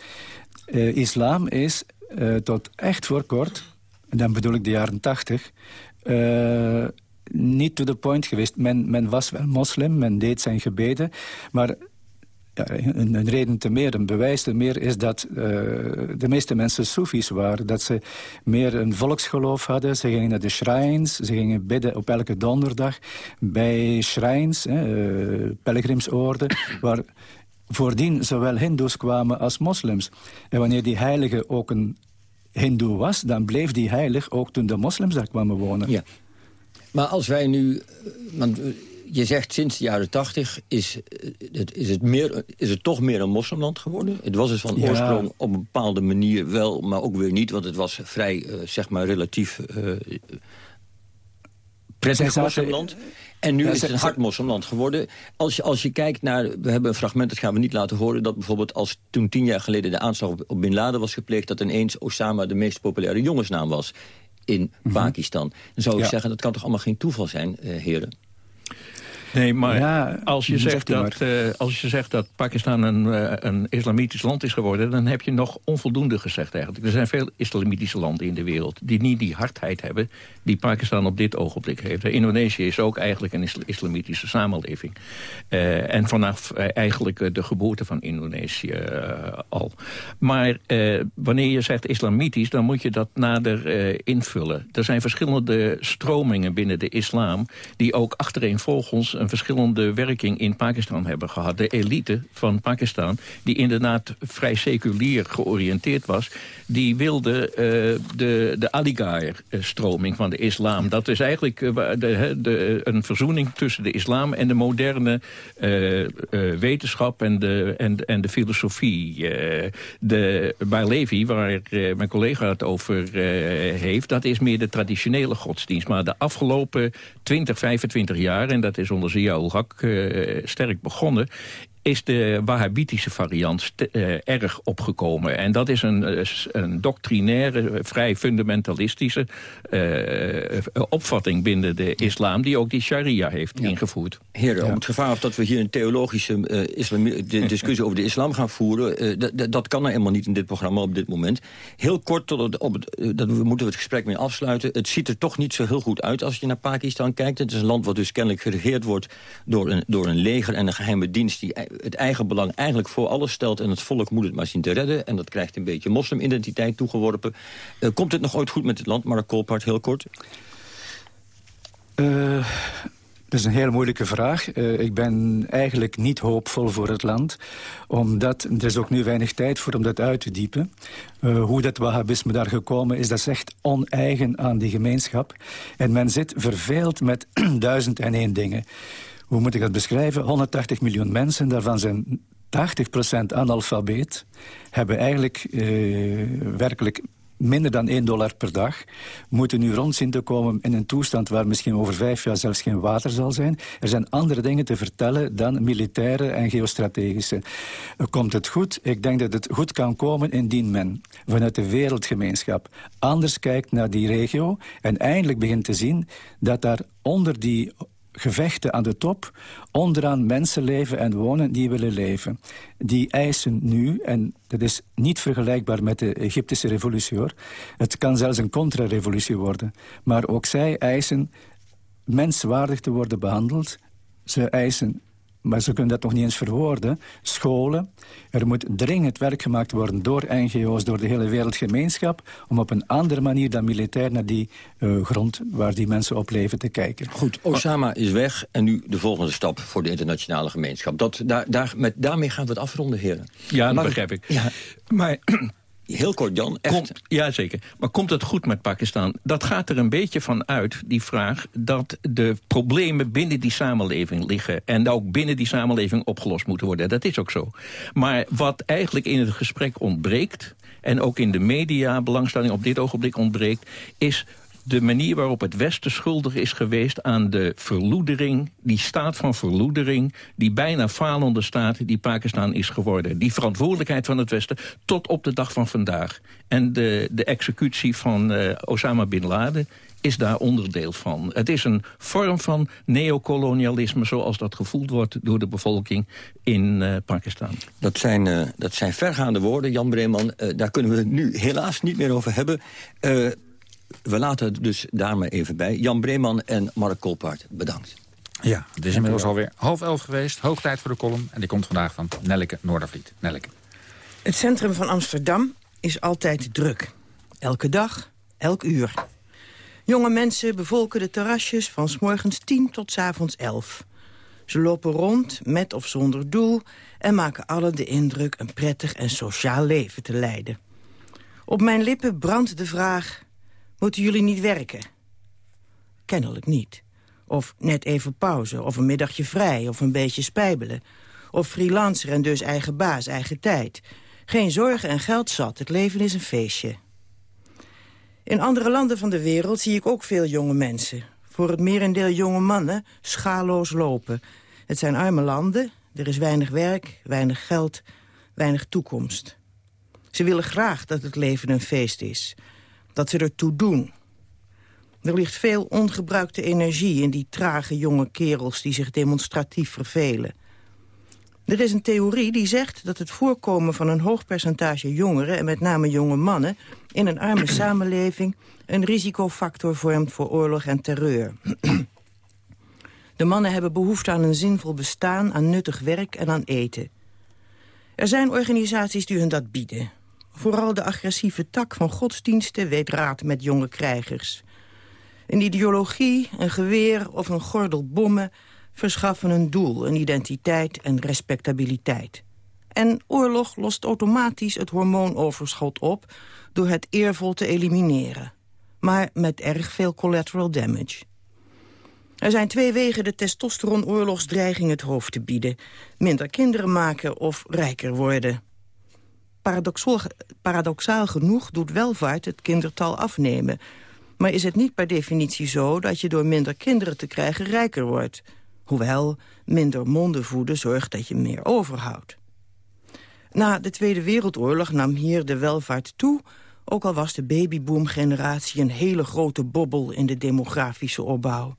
Uh, islam is uh, tot echt voor kort, en dan bedoel ik de jaren tachtig... Uh, niet to the point geweest. Men, men was wel moslim, men deed zijn gebeden... maar een, een, reden te meer, een bewijs te meer... is dat uh, de meeste mensen Soefies waren. Dat ze meer een volksgeloof hadden. Ze gingen naar de shrines, ze gingen bidden op elke donderdag... bij shrines, uh, pelgrimsoorden... <clears throat> waar voordien zowel hindoes kwamen als moslims. En wanneer die heilige ook een hindoe was... dan bleef die heilig ook toen de moslims daar kwamen wonen. Ja. Maar als wij nu... Eh, want je zegt sinds de jaren tachtig is, het, is, het meer, is het toch meer een moslimland geworden. Het was dus van oorsprong op een bepaalde manier wel, maar ook weer niet. Want het was vrij, uh, zeg maar, relatief uh, prettig moslimland. En nu Ja, is het een hard moslimland geworden. Als je, als je kijkt naar... We hebben een fragment, dat gaan we niet laten horen... dat bijvoorbeeld als toen tien jaar geleden de aanslag op, op Bin Laden was gepleegd... dat ineens Osama de meest populaire jongensnaam was in Pakistan. Dan zou ik Ja. zeggen, dat kan toch allemaal geen toeval zijn, eh, heren? Nee, maar Ja, als, je zegt dat, eh, als je zegt dat Pakistan een, eh, een islamitisch land is geworden... dan heb je nog onvoldoende gezegd eigenlijk. Er zijn veel islamitische landen in de wereld... die niet die hardheid hebben die Pakistan op dit ogenblik heeft. Eh, Indonesië is ook eigenlijk een isla- islamitische samenleving. En vanaf eigenlijk de geboorte van Indonesië al. Maar wanneer je zegt islamitisch, dan moet je dat nader invullen. Er zijn verschillende stromingen binnen de islam... die ook achtereenvolgens een verschillende werking in Pakistan hebben gehad. De elite van Pakistan, die inderdaad vrij seculier georiënteerd was... die wilde eh, de, de Aligar-stroming van de islam. Dat is eigenlijk eh, de, de, een verzoening tussen de islam en de moderne eh, wetenschap en de, en, en de filosofie. De Barlevi, waar mijn collega het over heeft... dat is meer de traditionele godsdienst. Maar de afgelopen 20, 25 jaar, en dat is onder Zia-ul-Haq eh, sterk begonnen is de Wahhabitische variant eh, erg opgekomen. En dat is een, eh, een doctrinaire, vrij fundamentalistische eh, opvatting binnen de islam... die ook die sharia heeft ingevoerd. Heren, om het gevaar of dat we hier een theologische islami- de <laughs> discussie over de islam gaan voeren... dat kan er helemaal niet in dit programma op dit moment. Heel kort, tot het, op het, dat we moeten we het gesprek mee afsluiten. Het ziet er toch niet zo heel goed uit als je naar Pakistan kijkt. Het is een land wat dus kennelijk geregeerd wordt door een, door een leger en een geheime dienst... die het eigen belang eigenlijk voor alles stelt... en het volk moet het maar zien te redden. En dat krijgt een beetje moslimidentiteit toegeworpen. Eh, komt het nog ooit goed met het land? Mark heel kort. Eh, dat is een heel moeilijke vraag. Eh, ik ben eigenlijk niet hoopvol voor het land. Omdat, er is ook nu weinig tijd voor om dat uit te diepen. Hoe dat wahhabisme daar gekomen is, dat is echt oneigen aan die gemeenschap. En men zit verveeld met <clears throat> duizend en één dingen. Hoe moet ik dat beschrijven? 180 miljoen mensen, daarvan zijn 80% analfabeet. Hebben eigenlijk eh, werkelijk minder dan 1 dollar per dag, moeten nu rond zien te komen in een toestand waar misschien over vijf jaar zelfs geen water zal zijn. Er zijn andere dingen te vertellen dan militaire en geostrategische. Komt het goed? Ik denk dat het goed kan komen indien men vanuit de wereldgemeenschap anders kijkt naar die regio en eindelijk begint te zien dat daar onder die gevechten aan de top onderaan mensen leven en wonen die willen leven. Die eisen nu, en dat is niet vergelijkbaar met de Egyptische revolutie hoor. Het kan zelfs een contra-revolutie worden. Maar ook zij eisen menswaardig te worden behandeld. Ze eisen maar ze kunnen dat nog niet eens verwoorden. Scholen. Er moet dringend werk gemaakt worden door NGO's, door de hele wereldgemeenschap... om op een andere manier dan militair naar die eh, grond waar die mensen op leven te kijken. Goed, Osama is weg en nu de volgende stap voor de internationale gemeenschap. Dat, daar, daar, met, daarmee gaan we het afronden, heren. Ja, dat begrijp ik. Ja, Maar heel kort, Jan. Echt. Ja, zeker. Maar komt het goed met Pakistan? Dat gaat er een beetje van uit, die vraag... dat de problemen binnen die samenleving liggen... en ook binnen die samenleving opgelost moeten worden. Dat is ook zo. Maar wat eigenlijk in het gesprek ontbreekt... en ook in de media belangstelling op dit ogenblik ontbreekt... is de manier waarop het Westen schuldig is geweest aan de verloedering... die staat van verloedering, die bijna falende staat die Pakistan is geworden. Die verantwoordelijkheid van het Westen tot op de dag van vandaag. En de, de executie van eh, Osama Bin Laden is daar onderdeel van. Het is een vorm van neocolonialisme zoals dat gevoeld wordt door de bevolking in eh, Pakistan. Dat zijn, eh, dat zijn vergaande woorden, Jan Breeman. Daar kunnen we het nu helaas niet meer over hebben. We laten het dus daar maar even bij. Jan Breeman en Mark Kolpaert, bedankt. Ja, het is inmiddels alweer half elf geweest. Hoog tijd voor de column. En die komt vandaag van Nelleke Noordervliet. Nelleke. Het centrum van Amsterdam is altijd druk. Elke dag, elk uur. Jonge mensen bevolken de terrasjes van 's morgens 10 tot 's avonds 11. Ze lopen rond, met of zonder doel... en maken alle de indruk een prettig en sociaal leven te leiden. Op mijn lippen brandt de vraag... moeten jullie niet werken? Kennelijk niet. Of net even pauze, of een middagje vrij, of een beetje spijbelen. Of freelancer en dus eigen baas, eigen tijd. Geen zorgen en geld zat, het leven is een feestje. In andere landen van de wereld zie ik ook veel jonge mensen. voor het merendeel jonge mannen schaloos lopen. Het zijn arme landen, er is weinig werk, weinig geld, weinig toekomst. Ze willen graag dat het leven een feest is. Dat ze ertoe doen. Er ligt veel ongebruikte energie in die trage jonge kerels... die zich demonstratief vervelen. Er is een theorie die zegt dat het voorkomen van een hoog percentage jongeren... en met name jonge mannen in een arme <clears throat> samenleving... een risicofactor vormt voor oorlog en terreur. De mannen hebben behoefte aan een zinvol bestaan, aan nuttig werk en aan eten. Er zijn organisaties die hun dat bieden. Vooral de agressieve tak van godsdiensten weet raad met jonge krijgers. Een ideologie, een geweer of een gordel bommen verschaffen een doel, een identiteit en respectabiliteit. En oorlog lost automatisch het hormoonoverschot op... door het eervol te elimineren. Maar met erg veel collateral damage. Er zijn twee wegen de testosteroonoorlogsdreiging het hoofd te bieden. Minder kinderen maken of rijker worden. Paradoxaal, genoeg doet welvaart het kindertal afnemen. Maar is het niet per definitie zo dat je door minder kinderen te krijgen rijker wordt... Hoewel minder monden voeden zorgt dat je meer overhoudt. Na de Tweede Wereldoorlog nam hier de welvaart toe... ook al was de babyboomgeneratie een hele grote bobbel... in de demografische opbouw.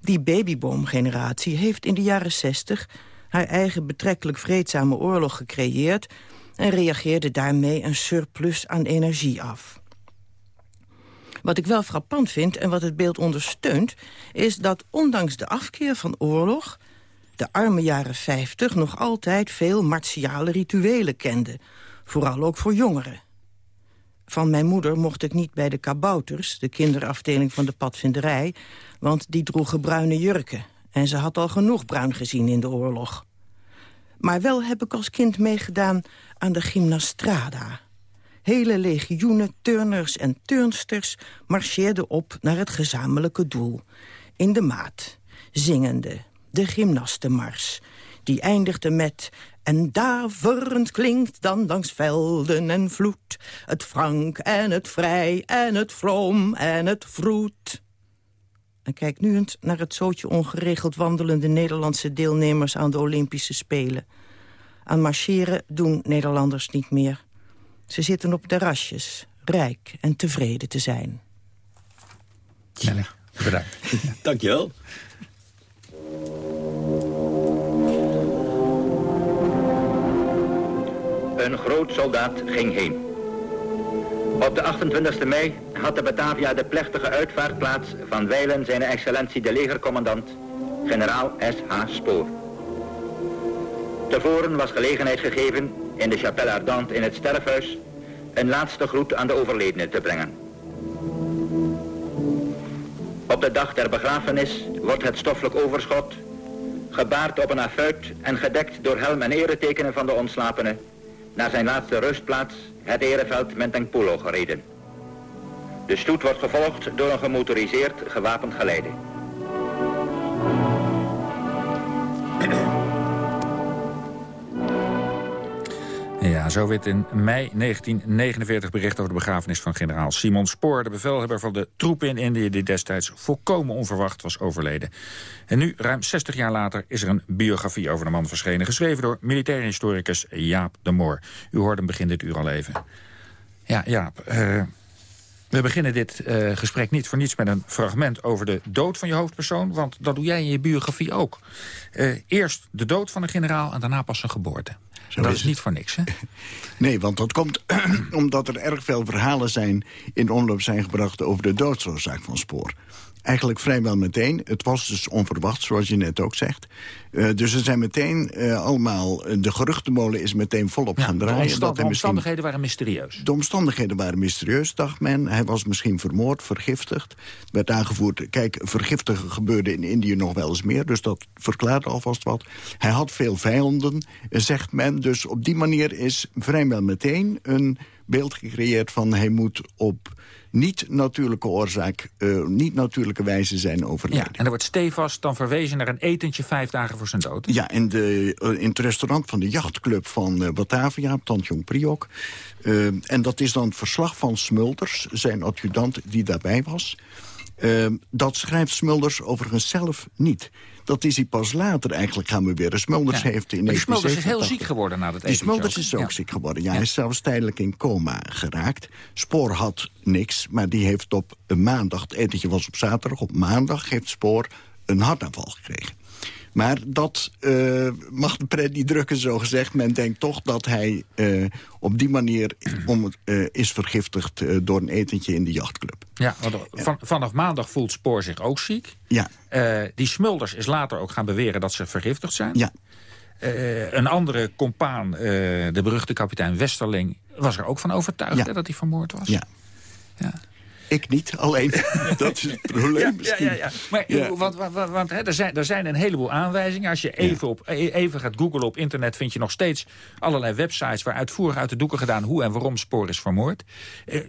Die babyboomgeneratie heeft in de jaren 60 haar eigen betrekkelijk vreedzame oorlog gecreëerd... en reageerde daarmee een surplus aan energie af. Wat ik wel frappant vind en wat het beeld ondersteunt... is dat ondanks de afkeer van oorlog... de arme jaren 50 nog altijd veel martiale rituelen kenden. Vooral ook voor jongeren. Van mijn moeder mocht ik niet bij de kabouters... de kinderafdeling van de padvinderij... want die droegen bruine jurken. En ze had al genoeg bruin gezien in de oorlog. Maar wel heb ik als kind meegedaan aan de gymnastrada Hele legioenen turners en turnsters marcheerden op naar het gezamenlijke doel. In de maat, zingende, de gymnastenmars. Die eindigde met... En daverend klinkt dan langs velden en vloed... het frank en het vrij en het vroom en het vroet. En kijk nu eens naar het zootje ongeregeld wandelende Nederlandse deelnemers aan de Olympische Spelen. Aan marcheren doen Nederlanders niet meer. Ze zitten op terrasjes, rijk en tevreden te zijn. Ja, bedankt. <laughs> Dankjewel. Een groot soldaat ging heen. Op de 28e mei had de Batavia de plechtige uitvaart plaats van wijlen zijn excellentie de legercommandant, generaal S.H. Spoor. Tevoren was gelegenheid gegeven in de Chapelle Ardente in het sterfhuis een laatste groet aan de overledene te brengen. Op de dag der begrafenis wordt het stoffelijk overschot, gebaard op een affuit en gedekt door helm en eretekenen van de ontslapene, naar zijn laatste rustplaats, het ereveld Mentengpulo, gereden. De stoet wordt gevolgd door een gemotoriseerd gewapend geleide. Zo werd in mei 1949 bericht over de begrafenis van generaal Simon Spoor... de bevelhebber van de troepen in Indië die destijds volkomen onverwacht was overleden. En nu, ruim 60 jaar later, is er een biografie over de man verschenen... geschreven door militair historicus Jaap de Moor. U hoorde hem begin dit uur al even. Ja, Jaap, uh, we beginnen dit uh, gesprek niet voor niets met een fragment over de dood van je hoofdpersoon. Want dat doe jij in je biografie ook. Uh, eerst de dood van een generaal en daarna pas zijn geboorte. Zo dat is, is niet voor niks, hè? <laughs> Nee, want dat komt <clears throat> omdat er erg veel verhalen zijn... in omloop zijn gebracht over de doodsoorzaak van Spoor. Eigenlijk vrijwel meteen. Het was dus onverwacht, zoals je net ook zegt. Uh, dus er zijn meteen uh, allemaal... Uh, de geruchtenmolen is meteen volop ja, gaan draaien. De, omstand, de omstandigheden waren mysterieus. De omstandigheden waren mysterieus, dacht men. Hij was misschien vermoord, vergiftigd. werd aangevoerd, kijk, vergiftigen gebeurde in Indië nog wel eens meer. Dus dat verklaart alvast wat. Hij had veel vijanden, zegt men. Dus op die manier is vrijwel meteen een beeld gecreëerd van... hij moet op niet-natuurlijke oorzaak, uh, niet-natuurlijke wijze zijn overleden. Ja, en er wordt stevast dan verwezen naar een etentje vijf dagen voor zijn dood. Ja, in, de, uh, in het restaurant van de jachtclub van uh, Batavia, Tantjong Priok. en dat is dan het verslag van Smulders, zijn adjudant die daarbij was... Ehm, dat schrijft Smulders overigens zelf niet. Dat is hij pas later eigenlijk gaan beweren. Smulders Ja. heeft in Maar die Smulders is heel 1987 ziek geworden na dat Die Smulders is ook Ja. ziek geworden. Ja, hij is zelfs tijdelijk in coma geraakt. Spoor had niks, maar die heeft op maandag... het etentje was op zaterdag, op maandag heeft Spoor een hartaanval gekregen. Maar dat eh, mag de pret niet drukken, zo gezegd. Men denkt toch dat hij eh, op die manier om, eh, is vergiftigd... door een etentje in de jachtclub. Ja, van, vanaf maandag voelt Spoor zich ook ziek. Ja. Die Smulders is later ook gaan beweren dat ze vergiftigd zijn. Ja. Een andere compaan, de beruchte kapitein Westerling... was er ook van overtuigd Ja. hè, dat hij vermoord was. Ja. Ik niet, alleen <laughs> dat is het probleem Ja, misschien. ja, ja, ja. Maar want, want, want, want, hè, er, zijn, er zijn een heleboel aanwijzingen. Als je even, op, e- even gaat googlen op internet... vind je nog steeds allerlei websites... waar uitvoerig uit de doeken gedaan hoe en waarom Spoor is vermoord. Eh,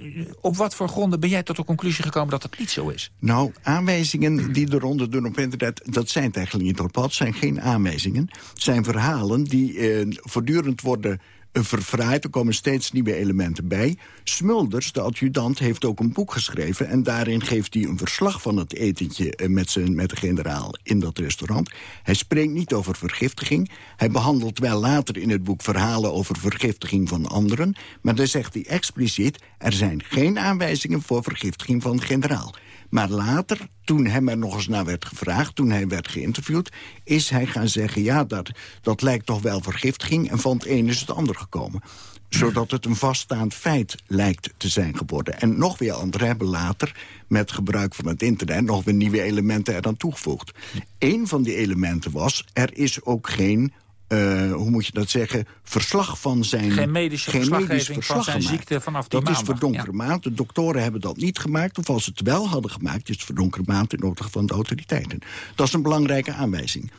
op wat voor gronden ben jij tot de conclusie gekomen dat het niet zo is? Nou, aanwijzingen die de ronde doen op internet... dat zijn het eigenlijk niet op Het zijn geen aanwijzingen. Het zijn verhalen die eh, voortdurend worden Er komen steeds nieuwe elementen bij. Smulders, de adjudant, heeft ook een boek geschreven... en daarin geeft hij een verslag van het etentje eh, met, zijn, met de generaal in dat restaurant. Hij spreekt niet over vergiftiging. Hij behandelt wel later in het boek verhalen over vergiftiging van anderen... maar dan zegt hij expliciet... er zijn geen aanwijzingen voor vergiftiging van de generaal. Maar later, toen hem er nog eens naar werd gevraagd... toen hij werd geïnterviewd, is hij gaan zeggen... ja, dat, dat lijkt toch wel vergiftiging... en van het een is het ander gekomen zodat het een vaststaand feit lijkt te zijn geworden. En nog weer anderen hebben later, met gebruik van het internet... nog weer nieuwe elementen eraan toegevoegd. Eén van die elementen was, er is ook geen... eh, hoe moet je dat zeggen, verslag van zijn... Geen medische medisch verslaggeving van verslag zijn gemaakt. ziekte vanaf die Dat is maandag, voor donkere maand. De doktoren hebben dat niet gemaakt. Of als ze het wel hadden gemaakt, is het voor donkere maand... in opdracht van de autoriteiten. Dat is een belangrijke aanwijzing.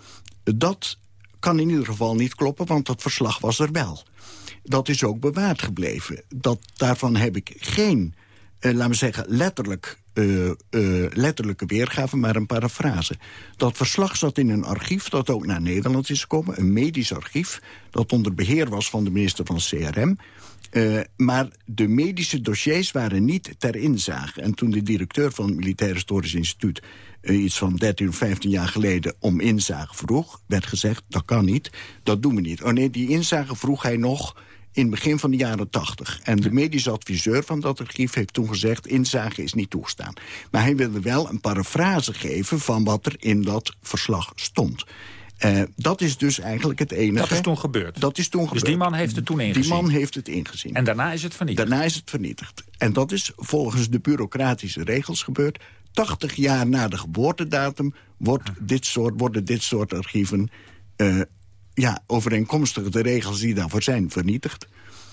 Dat kan in ieder geval niet kloppen, want dat verslag was er wel. Dat is ook bewaard gebleven. Dat, daarvan heb ik geen, eh, laten we zeggen, letterlijk, eh, eh, letterlijke weergave, maar een parafrase. Dat verslag zat in een archief dat ook naar Nederland is gekomen. Een medisch archief dat onder beheer was van de minister van CRM. Eh, maar de medische dossiers waren niet ter inzage. En toen de directeur van het Militair Historisch Instituut... iets van 13 of 15 jaar geleden om inzage vroeg... werd gezegd, dat kan niet, dat doen we niet. Oh nee, die inzage vroeg hij nog in het begin van de jaren 80. En de medisch adviseur van dat archief heeft toen gezegd... inzage is niet toegestaan. Maar hij wilde wel een parafrase geven van wat er in dat verslag stond. Eh, dat is dus eigenlijk het enige... Dat is toen gebeurd. Dat is toen Dus gebeurd. die man heeft het toen ingezien. Die man heeft het ingezien. En daarna is het vernietigd. Daarna is het vernietigd. En dat is volgens de bureaucratische regels gebeurd. 80 jaar na de geboortedatum wordt dit soort, worden dit soort archieven... eh, ja, overeenkomstig de regels die daarvoor zijn, vernietigd.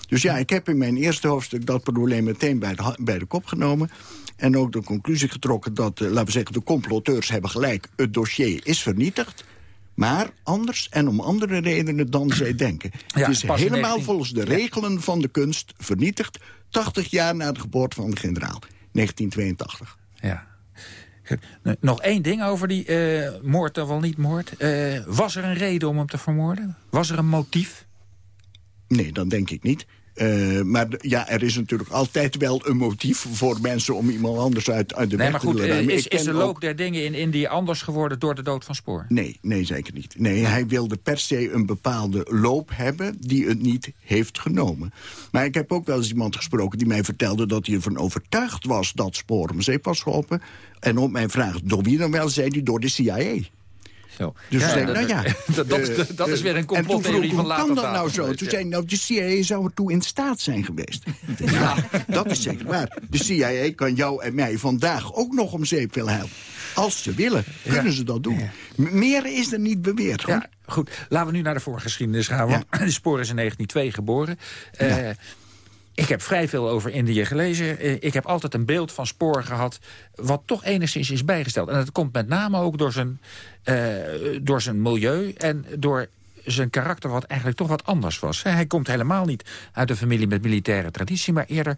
Dus ja, ik heb in mijn eerste hoofdstuk dat probleem meteen bij de, bij de kop genomen. En ook de conclusie getrokken dat, eh, laten we zeggen, de comploteurs hebben gelijk. Het dossier is vernietigd. Maar anders en om andere redenen dan zij denken. Ja, het is helemaal 19 volgens de regelen van de kunst vernietigd... 80 jaar na de geboorte van de generaal, 1982. Ja. Nog één ding over die eh, moord of wel niet moord. Eh, was er een reden om hem te vermoorden? Was er een motief? Nee, dat denk ik niet. Eh, maar ja, er is natuurlijk altijd wel een motief voor mensen... om iemand anders uit, uit de Nee, weg te willen eh, ruimen. is, is de loop ook- der dingen in Indië anders geworden door de dood van Spoor? Nee, nee, zeker niet. Nee, hij wilde per se een bepaalde loop hebben die het niet heeft genomen. Maar ik heb ook wel eens iemand gesproken die mij vertelde... dat hij ervan overtuigd was dat Spoor om zeep was geholpen. En op mijn vraag, door wie dan wel, zei hij door de CIA. Zo. Dus Ja, zei nou ja... <laughs> dat- eh, dat is weer een vroeg complottheorie van hoe later kan dat nou zo? Toen zei nou, de CIA zou ertoe in staat zijn geweest. <laughs> ja, dat is zeker waar. De CIA kan jou en mij vandaag ook nog om zeep willen helpen. Als ze willen, kunnen ze dat doen. Meer is er niet beweerd. hoor. Ja, goed. Laten we nu naar de voorgeschiedenis gaan. Want <clears throat> de Spoor is in 1902 geboren. Eh, Ik heb vrij veel over Indië gelezen. Eh, Ik heb altijd een beeld van Spoor gehad... wat toch enigszins is bijgesteld. En dat komt met name ook door zijn, eh, door zijn milieu... en door zijn karakter wat eigenlijk toch wat anders was. Hij komt helemaal niet uit een familie met militaire traditie... maar eerder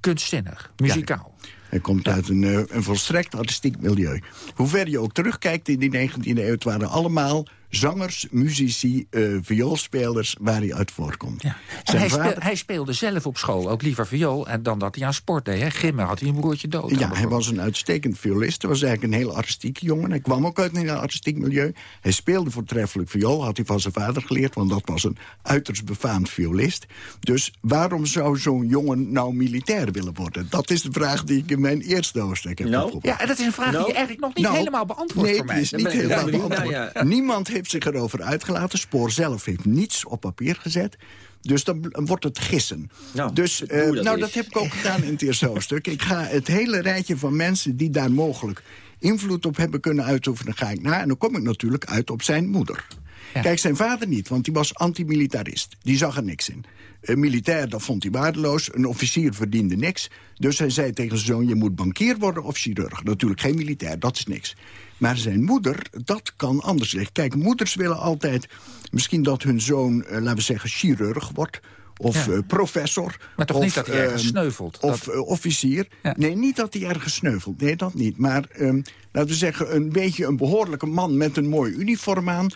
kunstzinnig, muzikaal. Hij komt uit een, eh, een volstrekt artistiek milieu. Hoe ver je ook terugkijkt in die 19e eeuw... het waren allemaal zangers, muzici, uh, vioolspelers waar hij uit voorkomt. Ja. En hij, vader... hij, speelde zelf op school ook liever viool en dan dat hij aan sport deed. Hè? Had hij een broertje dood. Ja, hij was een uitstekend violist. Hij was eigenlijk een heel artistiek jongen. Hij kwam ook uit een heel artistiek milieu. Hij speelde voortreffelijk viool, had hij van zijn vader geleerd... want dat was een uiterst befaamd violist. Dus waarom zou zo'n jongen nou militair willen worden? Dat is de vraag die ik in mijn eerste hoofdstuk heb no. Ja, en dat is een vraag die je eigenlijk nog niet helemaal beantwoord nee, voor mij. Nee, is niet helemaal beantwoord. Niemand heeft zich erover uitgelaten. Spoor zelf heeft niets op papier gezet. Dus dan wordt het gissen. Nou, dus dat, nou, dat heb ik ook gedaan in het eerste <laughs> hoofdstuk. Ik ga het hele rijtje van mensen die daar mogelijk invloed op hebben kunnen uitoefenen, ga ik naar. En dan kom ik natuurlijk uit op zijn moeder. Kijk, zijn vader niet, want die was antimilitarist. Die zag er niks in. Een militair, dat vond hij waardeloos. Een officier verdiende niks. Dus hij zei tegen zijn zoon, je moet bankier worden of chirurg. Natuurlijk geen militair, dat is niks. Maar zijn moeder, dat kan anders liggen. Kijk, moeders willen altijd misschien dat hun zoon, eh, laten we zeggen, chirurg wordt of eh, professor. Maar toch niet dat hij ergens ehm, sneuvelt? Of uh, officier. Nee, niet dat hij ergens sneuvelt. Nee, dat niet. Maar um, laten we zeggen, een beetje een behoorlijke man met een mooi uniform aan...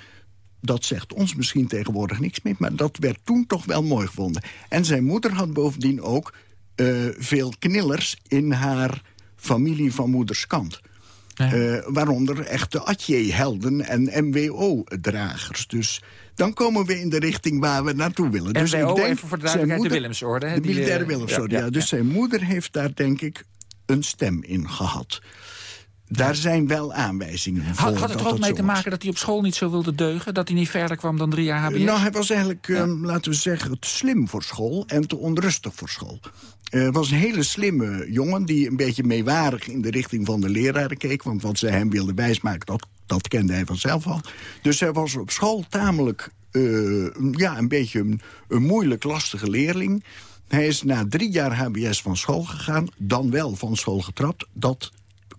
dat zegt ons misschien tegenwoordig niks meer... maar dat werd toen toch wel mooi gevonden. En zijn moeder had bovendien ook veel knillers in haar familie van moeders kant. Uh, waaronder echte Atje-helden en MWO-dragers. Dus dan komen we in de richting waar we naartoe willen. Dus MWO, ik denk, even voor de duidelijkheid, moeder, de Willemsorde. De militaire uh, Willemsorde, ja, ja, Dus zijn moeder heeft daar denk ik een stem in gehad. Daar zijn wel aanwijzingen voor. Had, had het er ook mee te maken dat hij op school niet zo wilde deugen? Dat hij niet verder kwam dan drie jaar HBS? Nou, hij was eigenlijk, ja. um, laten we zeggen, te slim voor school... en te onrustig voor school. Hij uh, was een hele slimme jongen die een beetje meewarig... in de richting van de leraren keek. Want wat ze hem wilden wijsmaken, dat, dat kende hij vanzelf al. Dus hij was op school tamelijk uh, ja, een beetje een, een moeilijk lastige leerling... Hij is na drie jaar HBS van school gegaan, dan wel van school getrapt. Dat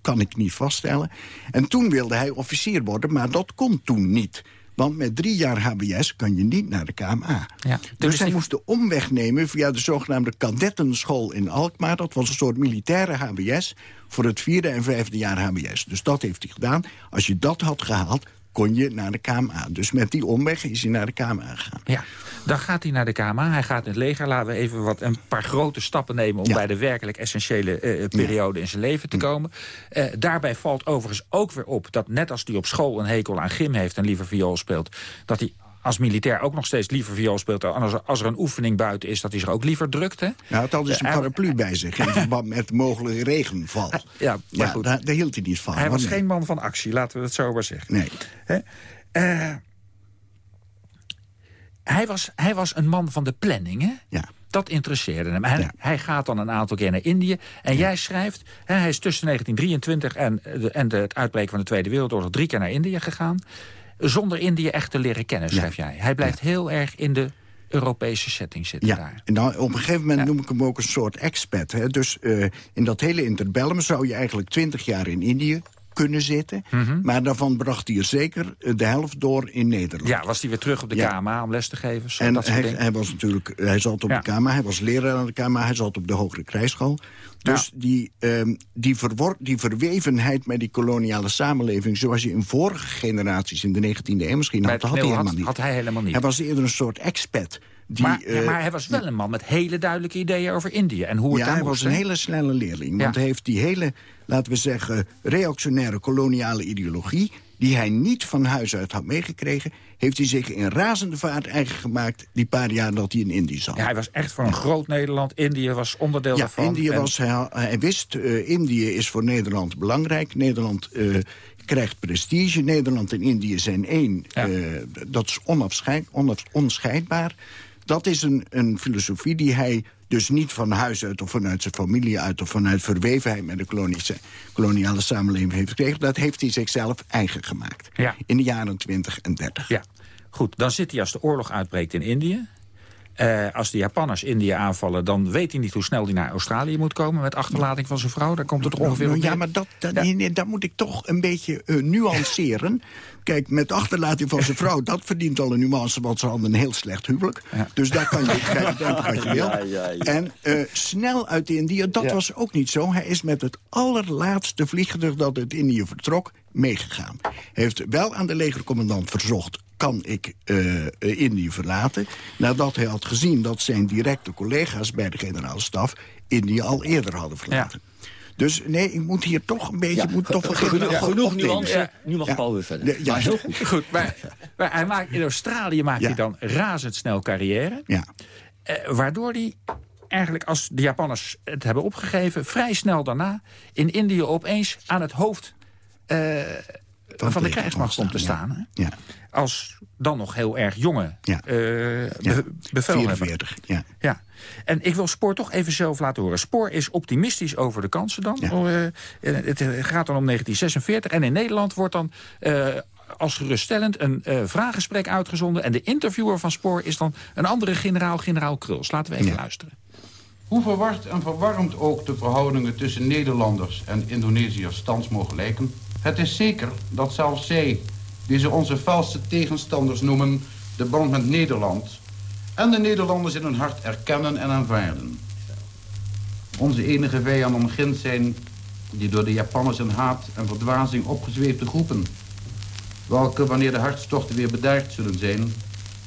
kan ik niet vaststellen. En toen wilde hij officier worden, maar dat kon toen niet. Want met drie jaar HBS kan je niet naar de KMA. Ja, dus, dus hij moest de omweg nemen via de zogenaamde kadettenschool in Alkmaar. Dat was een soort militaire HBS voor het vierde en vijfde jaar HBS. Dus dat heeft hij gedaan. Als je dat had gehaald, kon je naar de KMA. Dus met die omweg is hij naar de KMA gegaan. Ja, dan gaat hij naar de KMA, hij gaat in het leger. Laten we even wat, een paar grote stappen nemen... om bij de werkelijk essentiële uh, periode in zijn leven te komen. Uh, daarbij valt overigens ook weer op dat net als hij op school een hekel aan gym heeft... en liever viool speelt, dat hij als militair ook nog steeds liever viool speelt... en als er, als er een oefening buiten is, dat hij zich ook liever drukt. Hè? Nou, het had dus een paraplu bij zich... in <laughs> verband met mogelijke regenval. Ja, maar goed. Daar, daar, hield hij niet van. Hij was geen man van actie, laten we het zo maar zeggen. Nee. Hè? Uh, hij, was, hij was een man van de planning, hè? Ja. Dat interesseerde hem. Hij, ja. hij, gaat dan een aantal keer naar Indië. En ja. jij schrijft, hè, hij is tussen 1923 en, de, en de, het uitbreken van de Tweede Wereldoorlog... drie keer naar Indië gegaan zonder Indië echt te leren kennen, schrijf jij. Hij blijft heel erg in de Europese setting zitten ja. daar. En nou, op een gegeven moment noem ik hem ook een soort expat. Hè? Dus uh, in dat hele interbellum zou je eigenlijk twintig jaar in Indië kunnen zitten. Mm -hmm. Maar daarvan bracht hij er zeker de helft door in Nederland. Ja, was hij weer terug op de ja. KMA om les te geven? Zo, en dat hij, hij, was natuurlijk, hij zat op ja. de KMA, hij was leraar aan de KMA... hij zat op de hogere krijgsschool. Dus ja. die, um, die, die verwevenheid met die koloniale samenleving... zoals je in vorige generaties in de 19e eeuw misschien had, had hij helemaal niet. Had hij helemaal niet. Hij was eerder een soort expat... Die, maar, maar, hij was wel een man met hele duidelijke ideeën over Indië. En hoe het ja, hij was een hele snelle leerling. Want hij heeft die hele, laten we zeggen, reactionaire koloniale ideologie... die hij niet van huis uit had meegekregen... heeft hij zich in razende vaart eigen gemaakt... die paar jaar dat hij in Indië zat. Ja, hij was echt voor een groot Nederland. Indië was onderdeel ja, daarvan. Indië en... was, hij, hij wist, uh, Indië is voor Nederland belangrijk. Nederland uh, krijgt prestige. Nederland en Indië zijn één. Uh, dat is onafscheid, onaf, onscheidbaar. Dat is een, een filosofie die hij dus niet van huis uit of vanuit zijn familie uit... of vanuit verwevenheid met de kolonische, koloniale samenleving heeft gekregen. Dat heeft hij zichzelf eigen gemaakt. Ja. In de jaren 20 en 30. Ja, goed. Dan zit hij als de oorlog uitbreekt in Indië. Eh, als de Japanners India aanvallen, dan weet hij niet hoe snel hij naar Australië moet komen... met achterlating van zijn vrouw. Daar komt het er ongeveer Nou, op ja, neer. maar dat, dat, nee, dat moet ik toch een beetje eh, nuanceren. <laughs> Kijk, met achterlating van zijn vrouw, dat verdient al een nuance... want ze hadden een heel slecht huwelijk. Dus daar kan je <laughs> denken wat je wil. Ja, ja, ja. En eh, snel uit India, dat Ja. was ook niet zo. Hij is met het allerlaatste vliegtuig dat uit Indië vertrok meegegaan. Hij heeft wel aan de legercommandant verzocht... kan ik eh, eh, Indië verlaten? Nadat hij had gezien dat zijn directe collega's bij de generaalstaf... Indië al eerder hadden verlaten. Dus nee, ik moet hier toch een beetje... Ja, moet toch genoeg- ja, genoeg opnemen. nuance. Ja. Nu mag Ja. Paul weer verder. Ja, Maar heel goed. Goed, maar, maar hij maakt, in Australië maakt Ja. hij dan razendsnel carrière. Ja. Eh, waardoor hij eigenlijk, als de Japanners het hebben opgegeven... vrij snel daarna in Indië opeens aan het hoofd eh, van, de krijgsmacht komt te staan, staan. Ja. Als dan nog heel erg jonge Ja. eh, be- bevelhebber. 44, ja. Ja. En ik wil Spoor toch even zelf laten horen. Spoor is optimistisch over de kansen dan. Ja. Oh, eh, het eh, gaat dan om 1946. En in Nederland wordt dan eh, als geruststellend een eh, vraaggesprek uitgezonden. En de interviewer van Spoor is dan een andere generaal, generaal Kruls. Laten we even Ja. luisteren. Hoe verward en verwarmd ook de verhoudingen tussen Nederlanders en Indonesiërs thans mogen lijken, het is zeker dat zelfs zij, die ze onze valse tegenstanders noemen, de band met Nederland en de Nederlanders in hun hart erkennen en aanvaarden. Onze enige vijanden omgint zijn die door de Japanners in haat en verdwazing opgezweefde groepen, welke wanneer de hartstochten weer bedaard zullen zijn,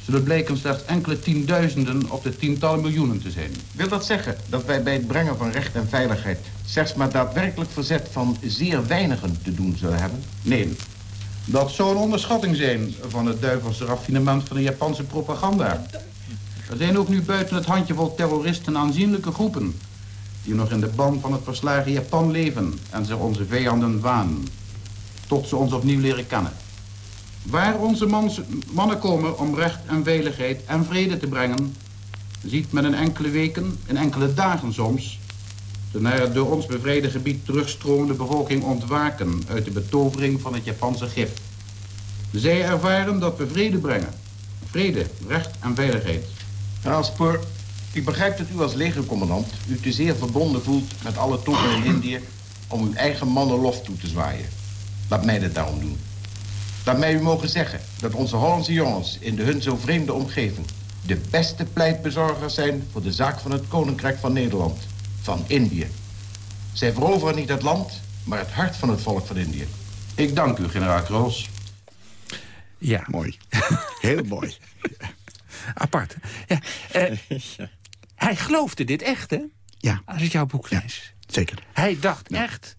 zullen blijken slechts enkele tienduizenden op de tientallen miljoenen te zijn. Wil dat zeggen dat wij bij het brengen van recht en veiligheid... slechts maar daadwerkelijk verzet van zeer weinigen te doen zullen hebben? Nee, dat zou een onderschatting zijn van het duivelse raffinement van de Japanse propaganda. Er zijn ook nu buiten het handjevol terroristen aanzienlijke groepen... die nog in de ban van het verslagen Japan leven en zich onze vijanden wanen. Tot ze ons opnieuw leren kennen. Waar onze mannen komen om recht en veiligheid en vrede te brengen... ziet men in enkele weken, in enkele dagen soms... de naar het door ons bevrijde gebied terugstromende bevolking ontwaken... uit de betovering van het Japanse gif. Zij ervaren dat we vrede brengen. Vrede, recht en veiligheid. Nou, Spoor, ik begrijp dat u als legercommandant... u te zeer verbonden voelt met alle troepen in Indië... om uw eigen mannen lof toe te zwaaien. Laat mij dit daarom doen. Laat mij u mogen zeggen dat onze Hollandse jongens... in de hun zo vreemde omgeving... de beste pleitbezorgers zijn voor de zaak van het Koninkrijk van Nederland. Van Indië. Zij veroveren niet het land, maar het hart van het volk van Indië. Ik dank u, generaal Kroos. Ja. Mooi. <laughs> Heel mooi. Apart. Ja. eh, <laughs> Hij geloofde dit echt, hè? Ja. Als ik jouw boek lees. Zeker. Hij dacht echt,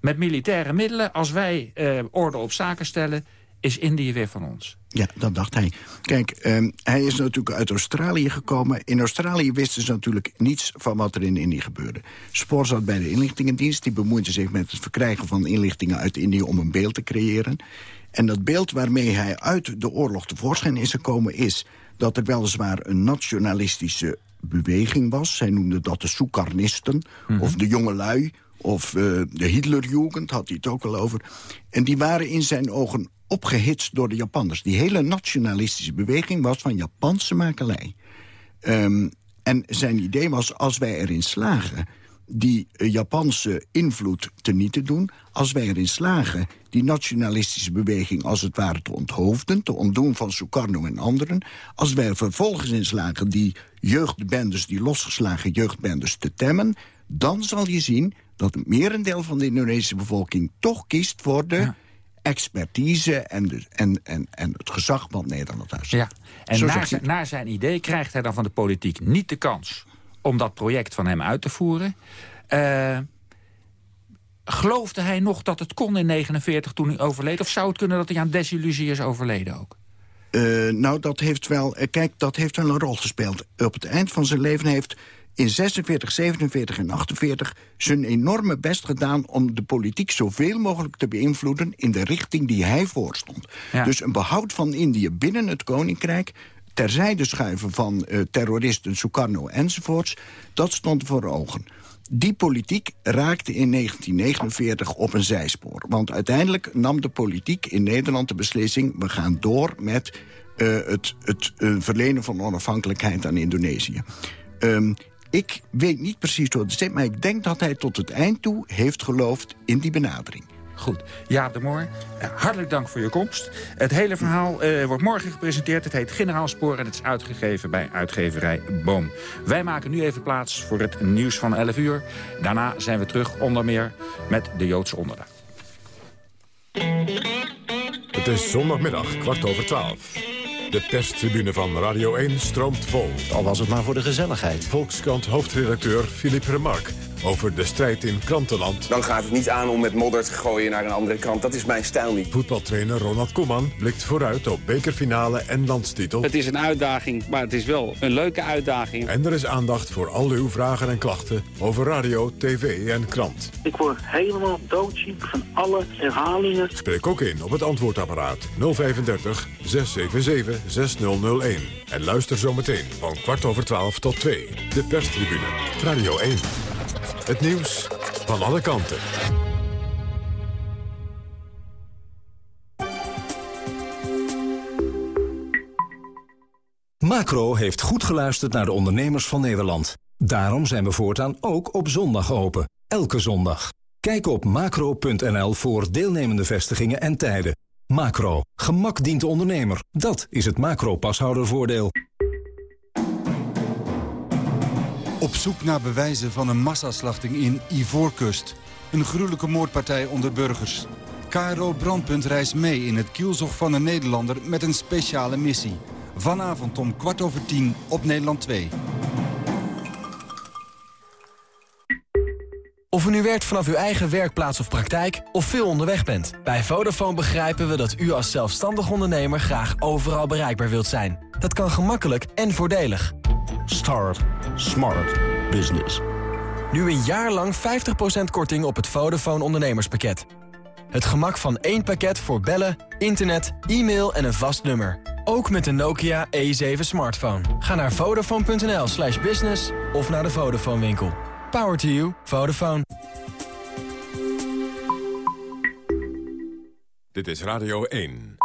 met militaire middelen... als wij eh, orde op zaken stellen, is Indië weer van ons. Ja, dat dacht hij. Kijk, ehm, hij is natuurlijk uit Australië gekomen. In Australië wisten ze natuurlijk niets van wat er in Indië gebeurde. Spoor zat bij de inlichtingendienst. Die bemoeide zich met het verkrijgen van inlichtingen uit Indië... om een beeld te creëren. En dat beeld waarmee hij uit de oorlog tevoorschijn is gekomen... is dat er weliswaar een nationalistische beweging was. Zij noemden dat de Soekarnisten, of de jongelui... of eh, de Hitlerjugend, had hij het ook al over. En die waren in zijn ogen opgehitst door de Japanners. Die hele nationalistische beweging was van Japanse makelij. Ehm, en zijn idee was, als wij erin slagen die eh, Japanse invloed te niet te doen... als wij erin slagen die nationalistische beweging als het ware te onthoofden... te ontdoen van Sukarno en anderen... als wij er vervolgens in slagen die jeugdbendes, die losgeslagen jeugdbendes te temmen... dan zal je zien dat het merendeel van de Indonesische bevolking toch kiest voor de... expertise en, de, en, en, en het gezag van Nederland. Ja. En Zo naar naar zijn idee krijgt hij dan van de politiek niet de kans... om dat project van hem uit te voeren. Eh, geloofde hij nog dat het kon in 49 toen hij overleed? Of zou het kunnen dat hij aan desillusie is overleden ook? Eh, nou, dat heeft wel, eh, kijk, dat heeft wel een rol gespeeld. Op het eind van zijn leven heeft in 46, 47 en 48 zijn enorme best gedaan om de politiek zoveel mogelijk te beïnvloeden in de richting die hij voorstond. Ja. Dus een behoud van Indië binnen het koninkrijk, terzijde schuiven van eh, terroristen, Sukarno enzovoorts, dat stond voor ogen. Die politiek raakte in 1949 op een zijspoor. Want uiteindelijk nam de politiek in Nederland de beslissing... we gaan door met eh, het, het eh, verlenen van onafhankelijkheid aan Indonesië. Ehm, ik weet niet precies hoe het zit, maar ik denk dat hij tot het eind toe heeft geloofd in die benadering. Goed. Ja, de Moor, eh, hartelijk dank voor je komst. Het hele verhaal eh, wordt morgen gepresenteerd. Het heet Generaalspoor en het is uitgegeven bij uitgeverij Boom. Wij maken nu even plaats voor het nieuws van 11 uur. Daarna zijn we terug onder meer met de Joodse onderdag. Het is zondagmiddag, kwart over twaalf. De perstribune van Radio 1 stroomt vol. Al was het maar voor de gezelligheid. Volkskrant hoofdredacteur Philippe Remarque over de strijd in krantenland. Dan gaat het niet aan om met modder te gooien naar een andere krant. Dat is mijn stijl niet. Voetbaltrainer Ronald Koeman blikt vooruit op bekerfinale en landstitel. Het is een uitdaging, maar het is wel een leuke uitdaging. En er is aandacht voor al uw vragen en klachten over radio, tv en krant. Ik word helemaal doodziek van alle herhalingen. Spreek ook in op het antwoordapparaat 035 677 6001. En luister zometeen van kwart over twaalf tot twee. De perstribune. Radio 1. Het nieuws van alle kanten. Macro heeft goed geluisterd naar de ondernemers van Nederland. Daarom zijn we voortaan ook op zondag open. Elke zondag. Kijk op macro.nl voor deelnemende vestigingen en tijden. Macro. Gemak dient de ondernemer. Dat is het macro-pashoudervoordeel. Op zoek naar bewijzen van een massaslachting in Ivoorkust. Een gruwelijke moordpartij onder burgers. KRO Brandpunt reist mee in het kielzog van een Nederlander met een speciale missie. Vanavond om kwart over tien op Nederland 2. Of u nu werkt vanaf uw eigen werkplaats of praktijk of veel onderweg bent. Bij Vodafone begrijpen we dat u als zelfstandig ondernemer graag overal bereikbaar wilt zijn. Dat kan gemakkelijk en voordelig. Start Smart Business. Nu een jaar lang 50% korting op het Vodafone ondernemerspakket. Het gemak van één pakket voor bellen, internet, e-mail en een vast nummer. Ook met de Nokia E7 smartphone. Ga naar vodafone.nl slash business of naar de Vodafone winkel. Power to you. Vodafone. Dit is Radio 1.